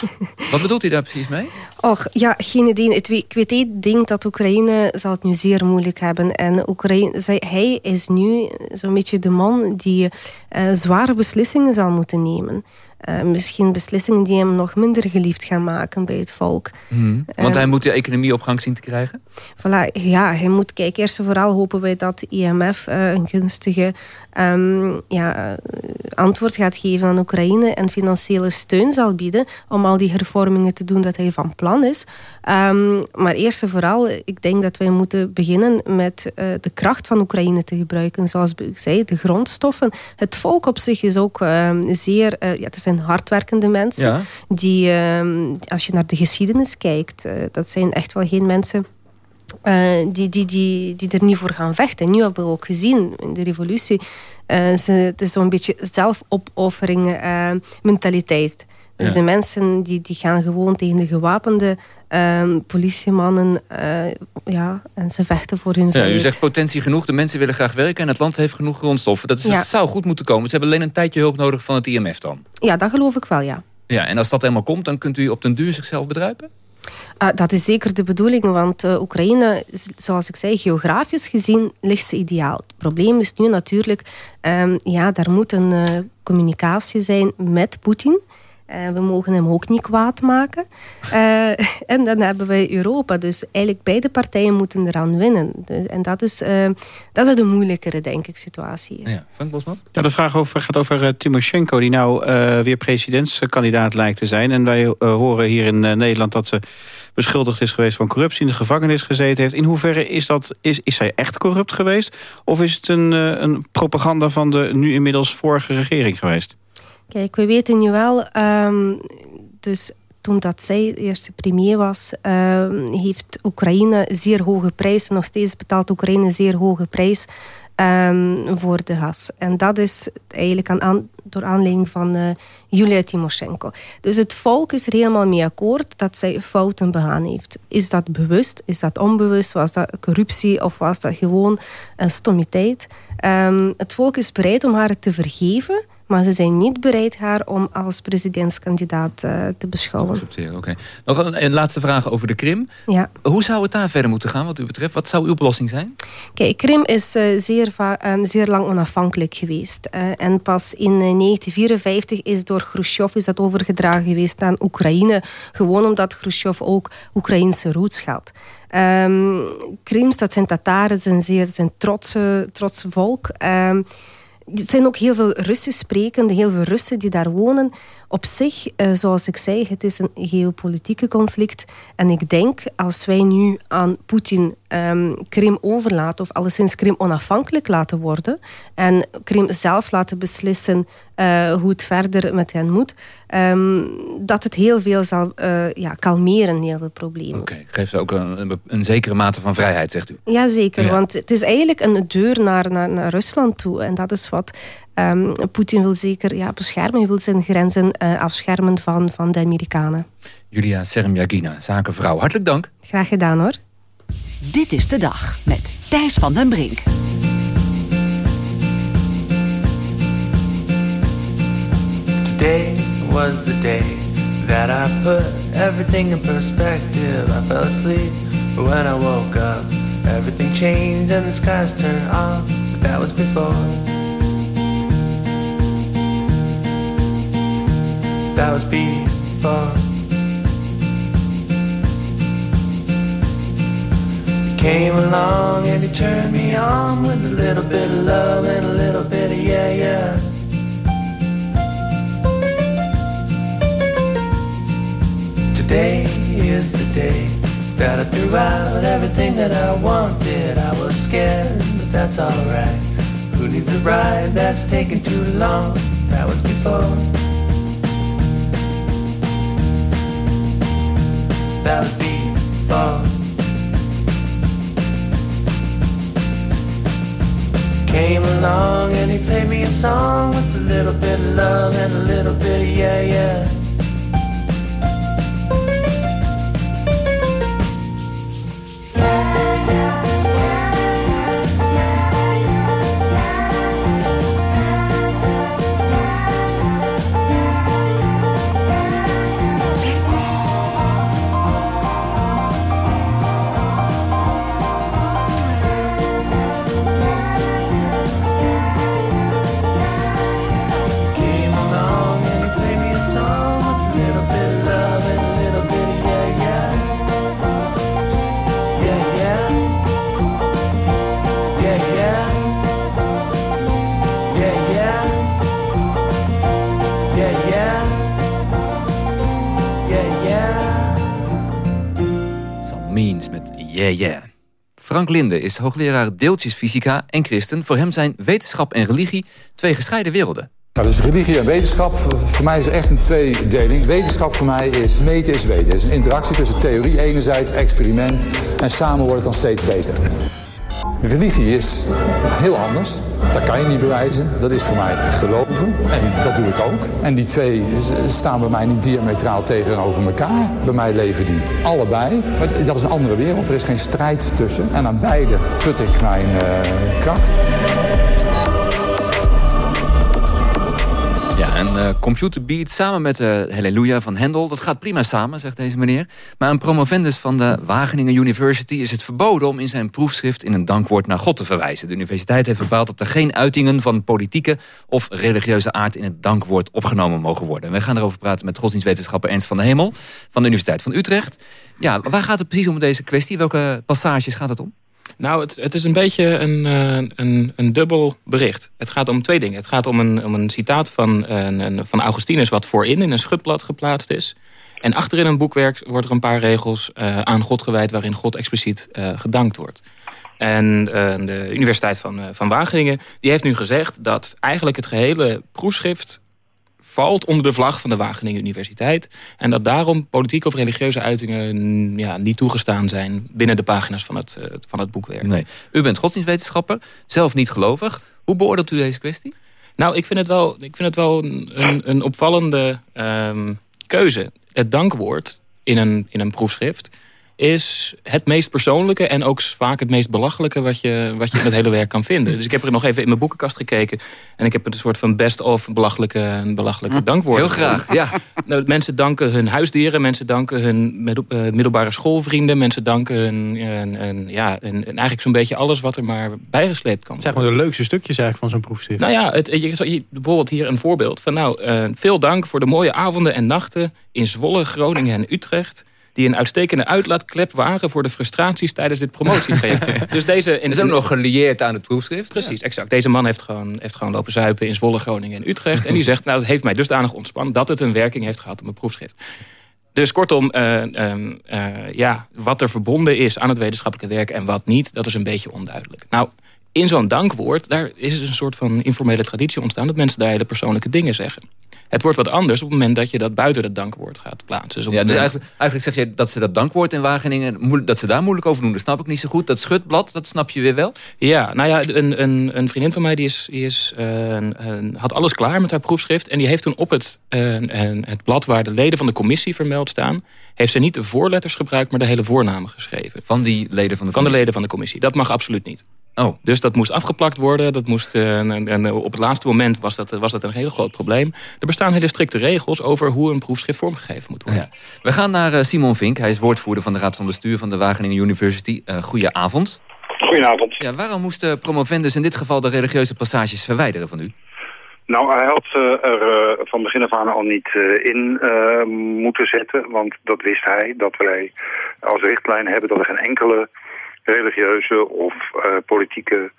Wat bedoelt hij daar precies mee? Och, ja, geen idee. Ik weet één ding dat Oekraïne zal het nu zeer moeilijk hebben. En Oekraïne, hij is nu zo'n beetje de man die uh, zware beslissingen zal moeten nemen. Uh, misschien beslissingen die hem nog minder geliefd gaan maken bij het volk. Mm. Want hij moet de economie op gang zien te krijgen? Voilà, ja, hij moet kijken. Eerst en vooral hopen wij dat de IMF uh, een gunstige um, ja, antwoord gaat geven aan Oekraïne en financiële steun zal bieden om al die hervormingen te doen dat hij van plan is. Um, maar eerst en vooral, ik denk dat wij moeten beginnen met uh, de kracht van Oekraïne te gebruiken. Zoals ik zei, de grondstoffen. Het volk op zich is ook um, zeer... Uh, ja, het zijn hardwerkende mensen. Ja. Die, als je naar de geschiedenis kijkt, uh, dat zijn echt wel geen mensen uh, die, die, die, die er niet voor gaan vechten. Nu hebben we ook gezien in de revolutie. Uh, ze, het is zo'n beetje zelfopoffering uh, mentaliteit. Dus de mensen die, die gaan gewoon tegen de gewapende politiemannen... Ja, en ze vechten voor hun vrijheid. Ja, u zegt potentie genoeg, de mensen willen graag werken... en het land heeft genoeg grondstoffen. Dat is, ja. zou goed moeten komen. Ze hebben alleen een tijdje hulp nodig van het IMF dan. Ja, dat geloof ik wel, ja. Ja, en als dat helemaal komt, dan kunt u op den duur zichzelf bedruipen? Uh, dat is zeker de bedoeling, want uh, Oekraïne, zoals ik zei, geografisch gezien ligt ze ideaal. Het probleem is nu natuurlijk, um, ja, daar moet een uh, communicatie zijn met Poetin. Uh, we mogen hem ook niet kwaad maken. Uh, en dan hebben wij Europa. Dus eigenlijk beide partijen moeten eraan winnen. Dus, en dat is, uh, dat is de moeilijkere, denk ik, situatie. Ja, Frank Bosman? Ja, de vraag over, gaat over Timoshenko... die nou weer presidentskandidaat lijkt te zijn. En wij horen hier in Nederland dat ze beschuldigd is geweest van corruptie... in de gevangenis gezeten heeft. In hoeverre is, dat, is, is zij echt corrupt geweest? Of is het een, een propaganda van de nu inmiddels vorige regering geweest? Kijk, we weten nu wel, um, dus toen dat zij eerste premier was, um, heeft Oekraïne zeer hoge prijs. Nog steeds betaalt Oekraïne zeer hoge prijs um, voor de gas. En dat is eigenlijk aan, door aanleiding van Julia Timoshenko. Dus het volk is er helemaal mee akkoord dat zij fouten begaan heeft. Is dat bewust? Is dat onbewust? Was dat corruptie of was dat gewoon een stommiteit? Het volk is bereid om haar te vergeven... Maar ze zijn niet bereid haar om als presidentskandidaat uh, te beschouwen. Accepteren, oké. Nog een, een, laatste vraag over de Krim. Ja. Hoe zou het daar verder moeten gaan wat u betreft? Wat zou uw oplossing zijn? Kijk, Krim is uh, zeer, uh, zeer lang onafhankelijk geweest. en pas in 1954 is door Khrushchev is dat overgedragen geweest aan Oekraïne. Gewoon omdat Khrushchev ook Oekraïnse roots had. Um, Krims, dat zijn Tataren, zijn zeer zijn trotse, trotse volk. Um, het zijn ook heel veel Russisch sprekende, heel veel Russen die daar wonen. Op zich, eh, zoals ik zei, het is een geopolitieke conflict. En ik denk, als wij nu aan Poetin um, Krim overlaten... of alleszins Krim onafhankelijk laten worden... en Krim zelf laten beslissen uh, hoe het verder met hen moet... Um, dat het heel veel zal uh, ja, kalmeren, heel veel problemen. Oké, okay. geeft ook een, een, zekere mate van vrijheid, zegt u? Jazeker, ja. want het is eigenlijk een deur naar, naar, naar Rusland toe. En dat is wat Um, Poetin wil zeker ja, beschermen. Hij wil zijn grenzen uh, afschermen van, van de Amerikanen. Julia Sermjagina, zakenvrouw. Hartelijk dank. Graag gedaan hoor. Dit is de dag met Thijs van den Brink. Today was the day that I put everything in perspective. I fell asleep, but when I woke up, everything changed and the skies turned off. But that was before. That was before. Came along and he turned me on with a little bit of love and a little bit of yeah, yeah. Today is the day that I threw out everything that I wanted. I was scared, but that's alright. Who needs a ride that's taking too long? That was before. That before. Came along and he played me a song with a little bit of love and a little bit of yeah. Yeah, Frank Linde is hoogleraar deeltjesfysica en christen. Voor hem zijn wetenschap en religie twee gescheiden werelden. Dus religie en wetenschap, voor mij is echt een tweedeling. Wetenschap voor mij is meten is weten. Het is een interactie tussen theorie enerzijds, experiment... en samen wordt het dan steeds beter. Religie is heel anders. Dat kan je niet bewijzen. Dat is voor mij geloven. En dat doe ik ook. En die twee staan bij mij niet diametraal tegenover elkaar. Bij mij leven die allebei. Dat is een andere wereld. Er is geen strijd tussen. En aan beide put ik mijn uh, kracht. Een uh, computerbeat samen met uh, Halleluja van Hendel. Dat gaat prima samen, zegt deze meneer. Maar een promovendus van de Wageningen University is het verboden... om in zijn proefschrift in een dankwoord naar God te verwijzen. De universiteit heeft bepaald dat er geen uitingen van politieke... of religieuze aard in het dankwoord opgenomen mogen worden. We gaan erover praten met godsdienstwetenschapper Ernst van de Hemel... van de Universiteit van Utrecht. Ja, waar gaat het precies om deze kwestie? Welke passages gaat het om? Nou, het, het is een beetje een, uh, een, een dubbel bericht. Het gaat om twee dingen. Het gaat om een, om een citaat van, een, van Augustinus... wat voorin in een schutblad geplaatst is. En achterin een boekwerk wordt er een paar regels uh, aan God gewijd... waarin God expliciet gedankt wordt. En de Universiteit van, van Wageningen die heeft nu gezegd... dat eigenlijk het gehele proefschrift valt onder de vlag van de Wageningen Universiteit. En dat daarom politieke of religieuze uitingen ja, niet toegestaan zijn... binnen de pagina's van het, uh, van het boekwerk. Nee. U bent godsdienstwetenschapper, zelf niet gelovig. Hoe beoordeelt u deze kwestie? Nou, ik vind het wel, ik vind het wel een, een opvallende um, keuze. Het dankwoord in een, in een proefschrift is het meest persoonlijke en ook vaak het meest belachelijke wat je, wat je in het hele werk kan vinden. Dus ik heb er nog even in mijn boekenkast gekeken en ik heb een soort van best-of belachelijke, belachelijke hm, dankwoorden. Heel graag, ja. Nou, mensen danken hun huisdieren, mensen danken hun eh, middelbare schoolvrienden, mensen danken hun, ja, en, eigenlijk zo'n beetje alles wat er maar bijgesleept kan Het zijn gewoon de leukste stukjes eigenlijk van zo'n proefschrift. Nou ja, het, je, bijvoorbeeld hier een voorbeeld van nou, uh, veel dank voor de mooie avonden en nachten in Zwolle, Groningen en Utrecht die een uitstekende uitlaatklep waren voor de frustraties tijdens dit promotietraject. dus deze is ook nog gelieerd aan het proefschrift. Precies, exact. Deze man heeft gewoon, heeft gewoon lopen zuipen in Zwolle, Groningen en Utrecht. en die zegt, nou dat heeft mij dusdanig ontspannen dat het een werking heeft gehad op mijn proefschrift. Dus kortom, uh, uh, uh, ja, wat er verbonden is aan het wetenschappelijke werk en wat niet, dat is een beetje onduidelijk. Nou, in zo'n dankwoord, daar is dus een soort van informele traditie ontstaan... dat mensen daar hele persoonlijke dingen zeggen. Het wordt wat anders op het moment dat je dat buiten het dankwoord gaat plaatsen. Dus ja, dus eigenlijk, eigenlijk, zeg je dat ze dat dankwoord in Wageningen... dat ze daar moeilijk over doen. Dat snap ik niet zo goed. Dat schutblad, dat snap je weer wel? Ja, nou ja, een, een, een vriendin van mij die is, die is, uh, had alles klaar met haar proefschrift... en die heeft toen op het, uh, het blad waar de leden van de commissie vermeld staan... heeft ze niet de voorletters gebruikt, maar de hele voornamen geschreven. Van die leden van de commissie? Van de leden van de commissie. Dat mag absoluut niet. Oh. Dus dat moest afgeplakt worden. Dat moest, uh, en, en, op het laatste moment was dat, was dat een heel groot probleem. Er bestaan hele strikte regels over hoe een proefschrift vormgegeven moet worden. Ja. We gaan naar uh, Simon Vink. Hij is woordvoerder van de Raad van Bestuur van de Wageningen University. Uh, goedenavond. Goedenavond. Ja, waarom moest de promovendus in dit geval de religieuze passages verwijderen van u? Nou, hij had er van begin af aan al niet in moeten zetten. Want dat wist hij, dat wij als richtlijn hebben dat er geen enkele religieuze of uh, politieke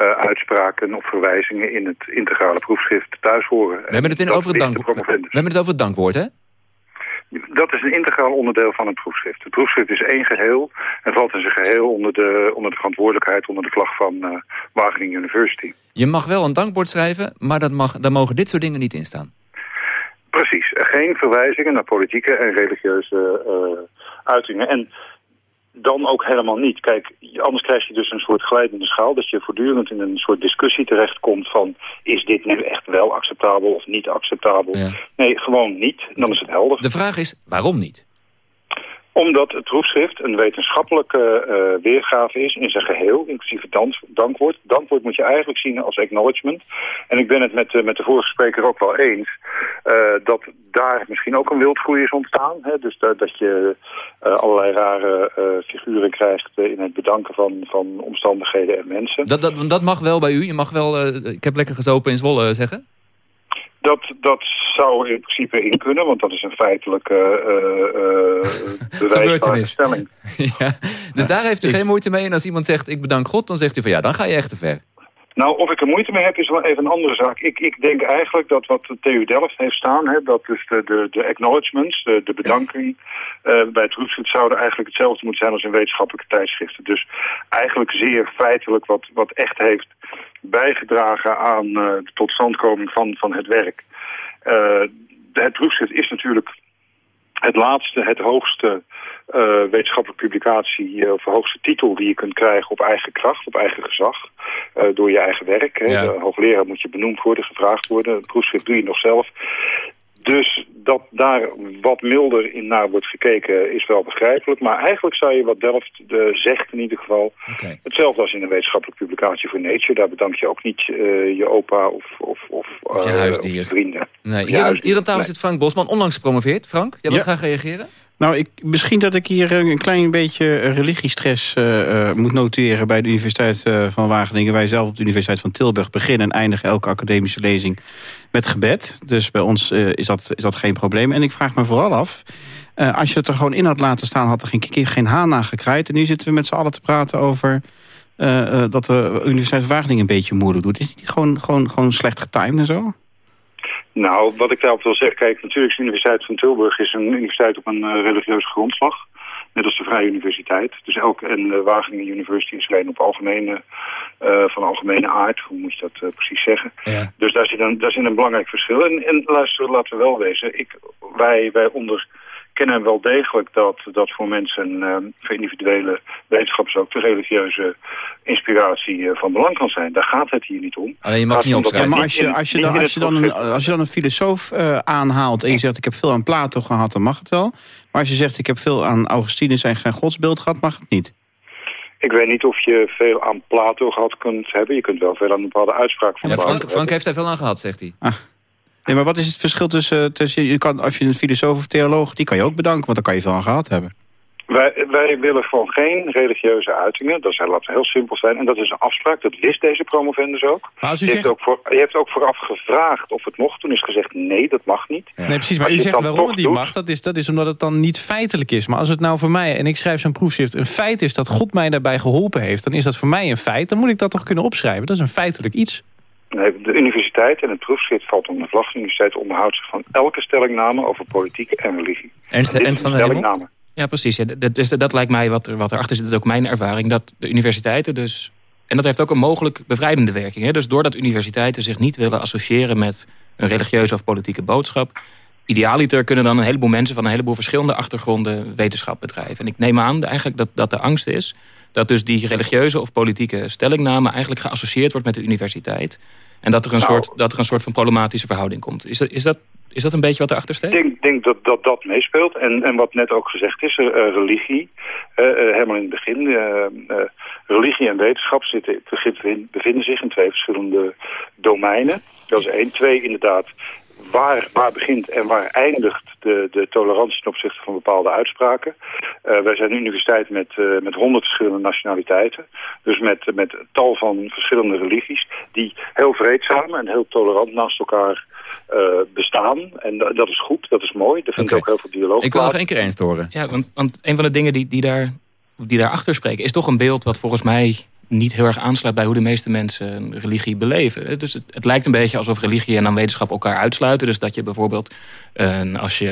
uh, uitspraken of verwijzingen in het integrale proefschrift thuis horen. We hebben het, in over, het dankwoord. We hebben het over het dankwoord, hè? Dat is een integraal onderdeel van het proefschrift. Het proefschrift is één geheel en valt in zijn geheel onder de, onder de verantwoordelijkheid, onder de vlag van uh, Wageningen University. Je mag wel een dankwoord schrijven, maar dat mag, daar mogen dit soort dingen niet in staan. Precies, geen verwijzingen naar politieke en religieuze uh, uitingen. En dan ook helemaal niet. Kijk, anders krijg je dus een soort glijdende schaal... dat je voortdurend in een soort discussie terechtkomt van... is dit nu echt wel acceptabel of niet acceptabel? Nee, gewoon niet. Dan is het helder. De vraag is, waarom niet? Omdat het proefschrift een wetenschappelijke uh, weergave is in zijn geheel, inclusief het dank, dankwoord. Dankwoord moet je eigenlijk zien als acknowledgement. En ik ben het met, uh, met de vorige spreker ook wel eens uh, dat daar misschien ook een wildgroei is ontstaan. Hè? Dus dat, dat je allerlei rare figuren krijgt in het bedanken van, van omstandigheden en mensen. Dat, dat, dat mag wel bij u? Je mag wel, ik heb lekker gezopen in Zwolle zeggen? Dat, dat zou in principe in kunnen, want dat is een feitelijke uh, uh, stelling. ja. Dus daar heeft u geen moeite mee. En als iemand zegt, ik bedank God, dan zegt u van ja, dan ga je echt te ver. Nou, of ik er moeite mee heb, is wel even een andere zaak. Ik, ik denk eigenlijk dat wat de TU Delft heeft staan, hè, dat dus de, de, de acknowledgements, de, de bedanking uh, bij het roepschrift zouden eigenlijk hetzelfde moeten zijn als in wetenschappelijke tijdschriften. Dus eigenlijk zeer feitelijk wat, wat echt heeft bijgedragen aan uh, de totstandkoming van, van het werk. Uh, het proefschrift is natuurlijk het laatste, het hoogste uh, wetenschappelijke publicatie of hoogste titel die je kunt krijgen op eigen kracht, op eigen gezag, uh, door je eigen werk. Hè. De hoogleraar moet je benoemd worden, gevraagd worden. Het proefschrift doe je nog zelf. Dus dat daar wat milder in naar wordt gekeken is wel begrijpelijk. Maar eigenlijk zou je wat Delft de zegt in ieder geval... hetzelfde als in een wetenschappelijke publicatie voor Nature. Daar bedank je ook niet uh, je opa of, of, of, of je huisdier. Of vrienden. Nee. Hier, hier aan tafel zit Frank Bosman, onlangs gepromoveerd. Frank, jij wilt ja. graag reageren? Nou, ik, misschien dat ik hier een klein beetje religiestress uh, moet noteren... bij de Universiteit van Wageningen. Wij zelf op de Universiteit van Tilburg beginnen... en eindigen elke academische lezing met gebed. Dus bij ons is, dat, is dat geen probleem. En ik vraag me vooral af... als je het er gewoon in had laten staan... had er geen, geen haan aan. En nu zitten we met z'n allen te praten over... dat de Universiteit van Wageningen een beetje moeilijk doet. Is het gewoon, gewoon, gewoon slecht getimed en zo? Nou, wat ik daarop wil zeggen, kijk, natuurlijk is de Universiteit van Tilburg is een universiteit op een uh, religieuze grondslag. Net als de Vrije Universiteit. Dus elke en de Wageningen University is alleen op algemene, uh, van algemene aard. Hoe moet je dat uh, precies zeggen? Ja. Dus daar zit, een, daar zit een belangrijk verschil. En, en luister, laten we wel wezen. Ik, wij, wij onder kennen wel degelijk dat, dat voor mensen, uh, voor individuele wetenschappers ook, de religieuze inspiratie uh, van belang kan zijn. Daar gaat het hier niet om. Alleen je mag niet opschrijven. maar als je, als, je dan, als, je dan een, als je dan een filosoof uh, aanhaalt en je zegt ik heb veel aan Plato gehad, dan mag het wel. Maar als je zegt ik heb veel aan Augustinus en zijn godsbeeld gehad, mag het niet. Ik weet niet of je veel aan Plato gehad kunt hebben. Je kunt wel veel aan een bepaalde uitspraak van ja, Plato Frank, Frank heeft daar veel aan gehad, zegt hij. Ah. Nee, maar wat is het verschil tussen... tussen je kan, als je een filosoof of theoloog... die kan je ook bedanken, want dan kan je veel aan gehad hebben. Wij, wij willen gewoon geen religieuze uitingen. Dat is heel, heel simpel zijn. En dat is een afspraak. Dat wist deze promovendus ook. Maar als u je, zegt... heeft ook voor, je hebt ook vooraf gevraagd of het mocht. Toen is gezegd nee, dat mag niet. Nee, precies. Maar u zegt waarom het niet mag. Dat is, dat is omdat het dan niet feitelijk is. Maar als het nou voor mij, en ik schrijf zo'n proefschrift... een feit is dat God mij daarbij geholpen heeft... dan is dat voor mij een feit. Dan moet ik dat toch kunnen opschrijven. Dat is een feitelijk iets. De universiteit en het proefschrift valt onder de vlag. De universiteit onderhoudt zich van elke stellingname over politiek en religie. En van de stellingname. Ja, precies. Ja, dat, dus dat lijkt mij wat, er, wat erachter zit. Dat is ook mijn ervaring. Dat de universiteiten dus... En dat heeft ook een mogelijk bevrijdende werking. Hè? Dus doordat universiteiten zich niet willen associëren met een religieuze of politieke boodschap... idealiter kunnen dan een heleboel mensen van een heleboel verschillende achtergronden wetenschap bedrijven. En ik neem aan eigenlijk dat, dat de angst is dat dus die religieuze of politieke stellingname eigenlijk geassocieerd wordt met de universiteit. En dat er een, Nou. soort, dat er een soort van problematische verhouding komt. Is dat, is dat, is dat een beetje wat erachter steekt? Ik denk, denk dat, dat dat meespeelt. En, en wat net ook gezegd is, eh, eh, religie. eh, helemaal in het begin. religie en wetenschap zitten, bevinden zich in twee verschillende domeinen. Dat is één. Twee, inderdaad, waar, waar begint en waar eindigt de, de tolerantie ten opzichte van bepaalde uitspraken. Eh, wij zijn een universiteit met, eh, met honderd verschillende nationaliteiten. Dus met, met tal van verschillende religies die heel vreedzaam en heel tolerant naast elkaar eh, bestaan. En da- dat is goed, dat is mooi. Er vindt Oké. ook heel veel dialoog Ik wil nog één keer eens horen. Ja, want, want een van de dingen die, die, daar, die daarachter spreken... is toch een beeld wat volgens mij niet heel erg aansluit... bij hoe de meeste mensen religie beleven. Dus het, het lijkt een beetje alsof religie en dan wetenschap elkaar uitsluiten. Dus dat je bijvoorbeeld, als je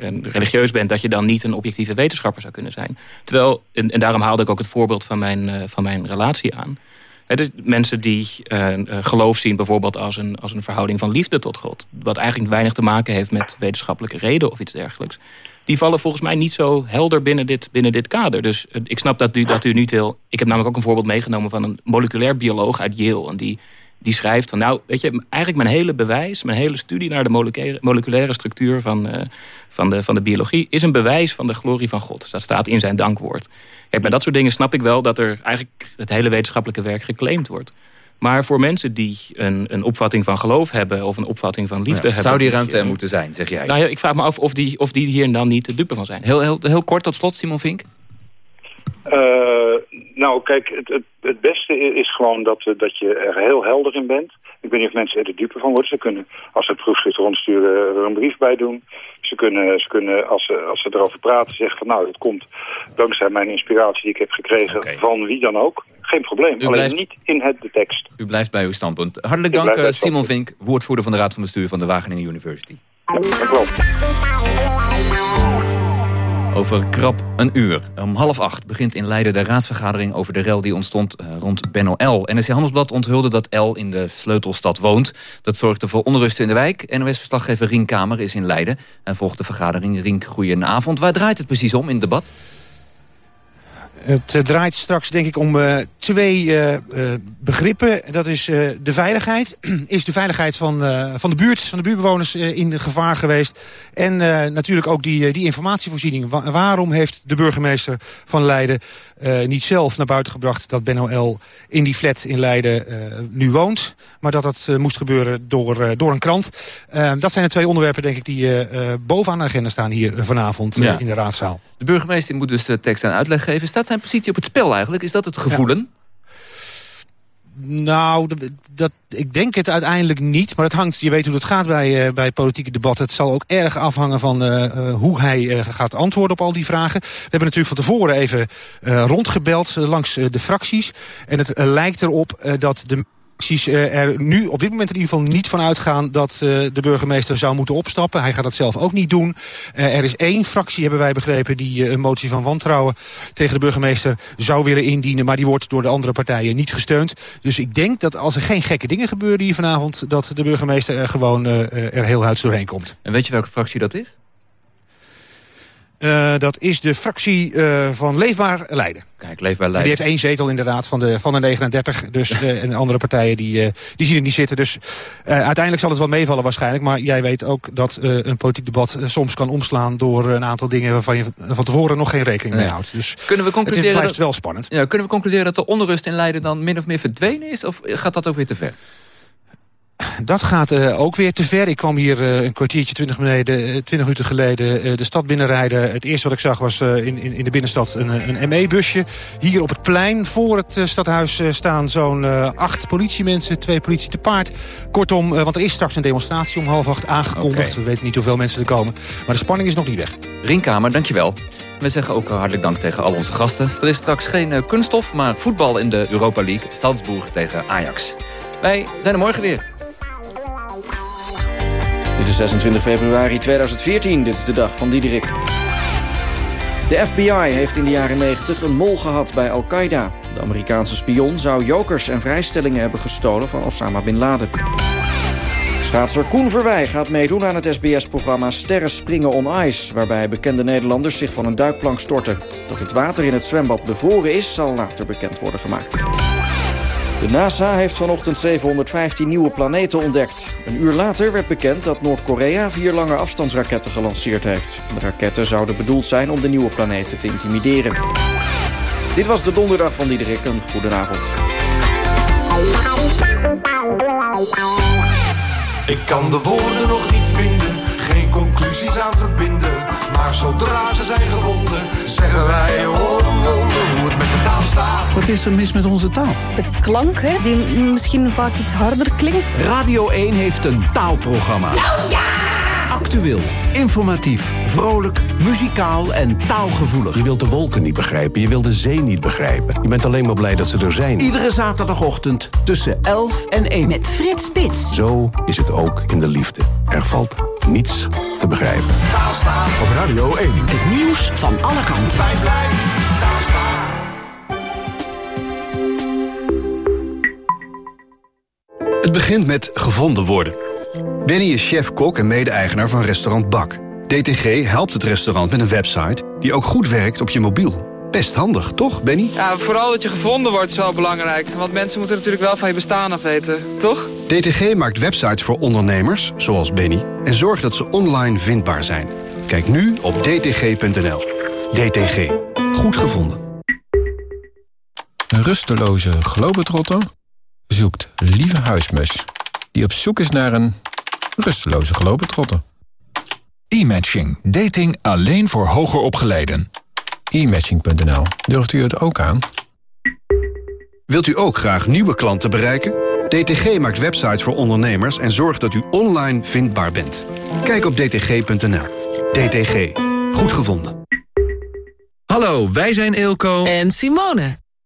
een, religieus bent... dat je dan niet een objectieve wetenschapper zou kunnen zijn. Terwijl, en, daarom haalde ik ook het voorbeeld van mijn, eh, van mijn relatie aan... Dus mensen die eh, eh, geloof zien bijvoorbeeld als een, als een verhouding van liefde tot God. Wat eigenlijk weinig te maken heeft met wetenschappelijke reden of iets dergelijks. Die vallen volgens mij niet zo helder binnen dit, binnen dit kader. Dus eh, ik snap dat u, dat u niet heel... Ik heb namelijk ook een voorbeeld meegenomen van een moleculair bioloog uit Yale. En die, die schrijft van nou, weet je, eigenlijk mijn hele bewijs... mijn hele studie naar de moleculaire, moleculaire structuur van, eh, van, de, van de biologie... is een bewijs van de glorie van God. Dat staat in zijn dankwoord. Kijk, bij dat soort dingen snap ik wel dat er eigenlijk het hele wetenschappelijke werk geclaimd wordt. Maar voor mensen die een, een opvatting van geloof hebben... of een opvatting van liefde Ja, hebben... zou die ruimte eh, er moeten zijn, zeg jij? Nou ja, ik vraag me af of die, of die hier dan niet de dupe van zijn. Heel, heel, heel kort tot slot, Simon Vink. Eh, nou, kijk, het, het, het beste is gewoon dat, eh, dat je er heel helder in bent. Ik weet niet of mensen er de dupe van worden. Ze kunnen, als ze het proefschrift rondsturen, er een brief bij doen. Ze kunnen, ze kunnen als, ze, als ze erover praten, zeggen van nou, het komt dankzij mijn inspiratie die ik heb gekregen van wie dan ook. Geen probleem. Alleen blijft- niet in het, de tekst. U blijft bij uw standpunt. Hartelijk dank, eh, Simon Vink, woordvoerder van de Raad van Bestuur van de Wageningen University. Dank u wel. Over krap een uur. Om half acht begint in Leiden de raadsvergadering over de rel die ontstond eh, rond Benno L. NRC Handelsblad onthulde dat L in de sleutelstad woont. Dat zorgde voor onrust in de wijk. NOS-verslaggever Rien Kamer is in Leiden en volgt de vergadering. Rien, goedenavond. Waar draait het precies om in het debat? Het eh, draait straks denk ik om uh, twee uh, begrippen. Dat is de veiligheid. is de veiligheid van, van de buurt, van de buurtbewoners in gevaar geweest. En natuurlijk ook die, die informatievoorziening. waarom heeft de burgemeester van Leiden niet zelf naar buiten gebracht... dat Benno L. in die flat in Leiden nu woont. Maar dat dat moest gebeuren door, door een krant. dat zijn de twee onderwerpen denk ik die bovenaan de agenda staan hier vanavond in de raadzaal. De burgemeester moet dus de tekst aan uitleg geven. Staat zijn positie op het spel eigenlijk? Is dat het gevoelen? Nou, dat, ik denk het uiteindelijk niet. Maar het hangt, je weet hoe het gaat bij, uh, bij politieke debatten. Het zal ook erg afhangen van uh, hoe hij gaat antwoorden op al die vragen. We hebben natuurlijk van tevoren even rondgebeld langs de fracties. En het lijkt erop dat de acties eh, er nu op dit moment in ieder geval niet van uitgaan... dat eh, de burgemeester zou moeten opstappen. Hij gaat dat zelf ook niet doen. Eh, er is één fractie, hebben wij begrepen... die een motie van wantrouwen tegen de burgemeester zou willen indienen... maar die wordt door de andere partijen niet gesteund. Dus ik denk dat als er geen gekke dingen gebeuren hier vanavond... dat de burgemeester er gewoon er heel huids doorheen komt. En weet je welke fractie dat is? Uh, dat is de fractie uh, van Leefbaar Leiden. Kijk, Leefbaar Leiden. Die heeft één zetel inderdaad van de, van de 39. Dus, uh, en andere partijen die, die zien er niet zitten. Dus uiteindelijk zal het wel meevallen waarschijnlijk. Maar jij weet ook dat een politiek debat soms kan omslaan... door een aantal dingen waarvan je van tevoren nog geen rekening mee houdt. Dus kunnen we concluderen het blijft wel spannend. Ja, kunnen we concluderen dat de onrust in Leiden dan min of meer verdwenen is? Of gaat dat ook weer te ver? Dat gaat uh, ook weer te ver. Ik kwam hier uh, een kwartiertje, twintig, beneden, 20 minuten geleden uh, de stad binnenrijden. Het eerste wat ik zag was in, in, in, de binnenstad een, een ME-busje. Hier op het plein voor het stadhuis staan zo'n acht politiemensen, twee politie te paard. Kortom, want er is straks een demonstratie om half acht aangekondigd. Okay. We weten niet hoeveel mensen er komen. Maar de spanning is nog niet weg. Ringkamer, dankjewel. We zeggen ook hartelijk dank tegen al onze gasten. Er is straks geen kunststof, maar voetbal in de Europa League. Salzburg tegen Ajax. Wij zijn er morgen weer. Dit is 26 februari 2014. Dit is de dag van Diederik. De FBI heeft in de jaren 90 een mol gehad bij Al-Qaeda. De Amerikaanse spion zou jokers en vrijstellingen hebben gestolen van Osama Bin Laden. Schaatser Koen Verwij gaat meedoen aan het SBS-programma Sterren Springen on Ice... waarbij bekende Nederlanders zich van een duikplank storten. Dat het water in het zwembad bevroren is, zal later bekend worden gemaakt. De NASA heeft vanochtend 715 nieuwe planeten ontdekt. Een uur later werd bekend dat Noord-Korea vier lange afstandsraketten gelanceerd heeft. De raketten zouden bedoeld zijn om de nieuwe planeten te intimideren. Dit was de donderdag van Diederik. Een goedenavond. Ik kan de woorden nog niet vinden, geen conclusies aan verbinden. Maar zodra ze zijn gevonden, zeggen wij hoor Wat is er mis met onze taal? De klank, hè, die misschien vaak iets harder klinkt. Radio 1 heeft een taalprogramma. Nou ja! Actueel, informatief, vrolijk, muzikaal en taalgevoelig. Je wilt de wolken niet begrijpen, je wilt de zee niet begrijpen. Je bent alleen maar blij dat ze er zijn. Iedere zaterdagochtend tussen 11 en 1. Met Frits Spits. Zo is het ook in de liefde. Er valt niets te begrijpen. Op Radio 1. Het nieuws van alle kanten. Wij blijven Het begint met gevonden worden. Benny is chef-kok en mede-eigenaar van restaurant Bak. DTG helpt het restaurant met een website die ook goed werkt op je mobiel. Best handig, toch, Benny? Ja, vooral dat je gevonden wordt is wel belangrijk. Want mensen moeten natuurlijk wel van je bestaan af weten, toch? DTG maakt websites voor ondernemers, zoals Benny... en zorgt dat ze online vindbaar zijn. Kijk nu op dtg.nl. DTG. Goed gevonden. Een rusteloze globetrotter zoekt lieve huismus... die op zoek is naar een rusteloze globetrotter. E-matching. Dating alleen voor hoger opgeleiden. E-matching.nl. Durft u het ook aan? Wilt u ook graag nieuwe klanten bereiken? DTG maakt websites voor ondernemers en zorgt dat u online vindbaar bent. Kijk op dtg.nl. DTG. Goed gevonden. Hallo, wij zijn Eelco en Simone.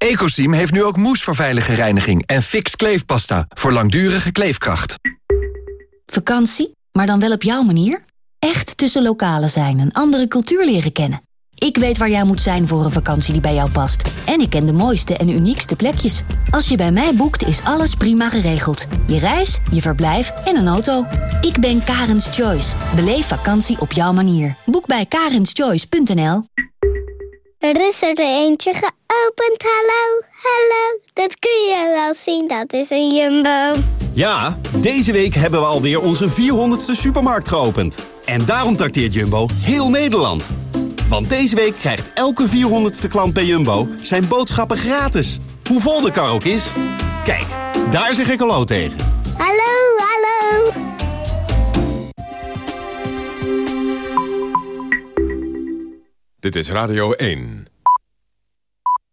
Ecosim heeft nu ook moes voor veilige reiniging en fix kleefpasta voor langdurige kleefkracht. Vakantie, maar dan wel op jouw manier? Echt tussen lokalen zijn, een andere cultuur leren kennen. Ik weet waar jij moet zijn voor een vakantie die bij jou past. En ik ken de mooiste en uniekste plekjes. Als je bij mij boekt, is alles prima geregeld. Je reis, je verblijf en een auto. Ik ben Karens Choice. Beleef vakantie op jouw manier. Boek bij karenschoice.nl Er is er eentje geopend, hallo, hallo. Dat kun je wel zien, dat is een jumbo. Ja, deze week hebben we alweer onze 400ste supermarkt geopend. En daarom trakteert Jumbo heel Nederland. Want deze week krijgt elke 400ste klant bij Jumbo zijn boodschappen gratis. Hoe vol de kar ook is. Kijk, daar zeg ik hallo tegen. Hallo, hallo. Dit is Radio 1.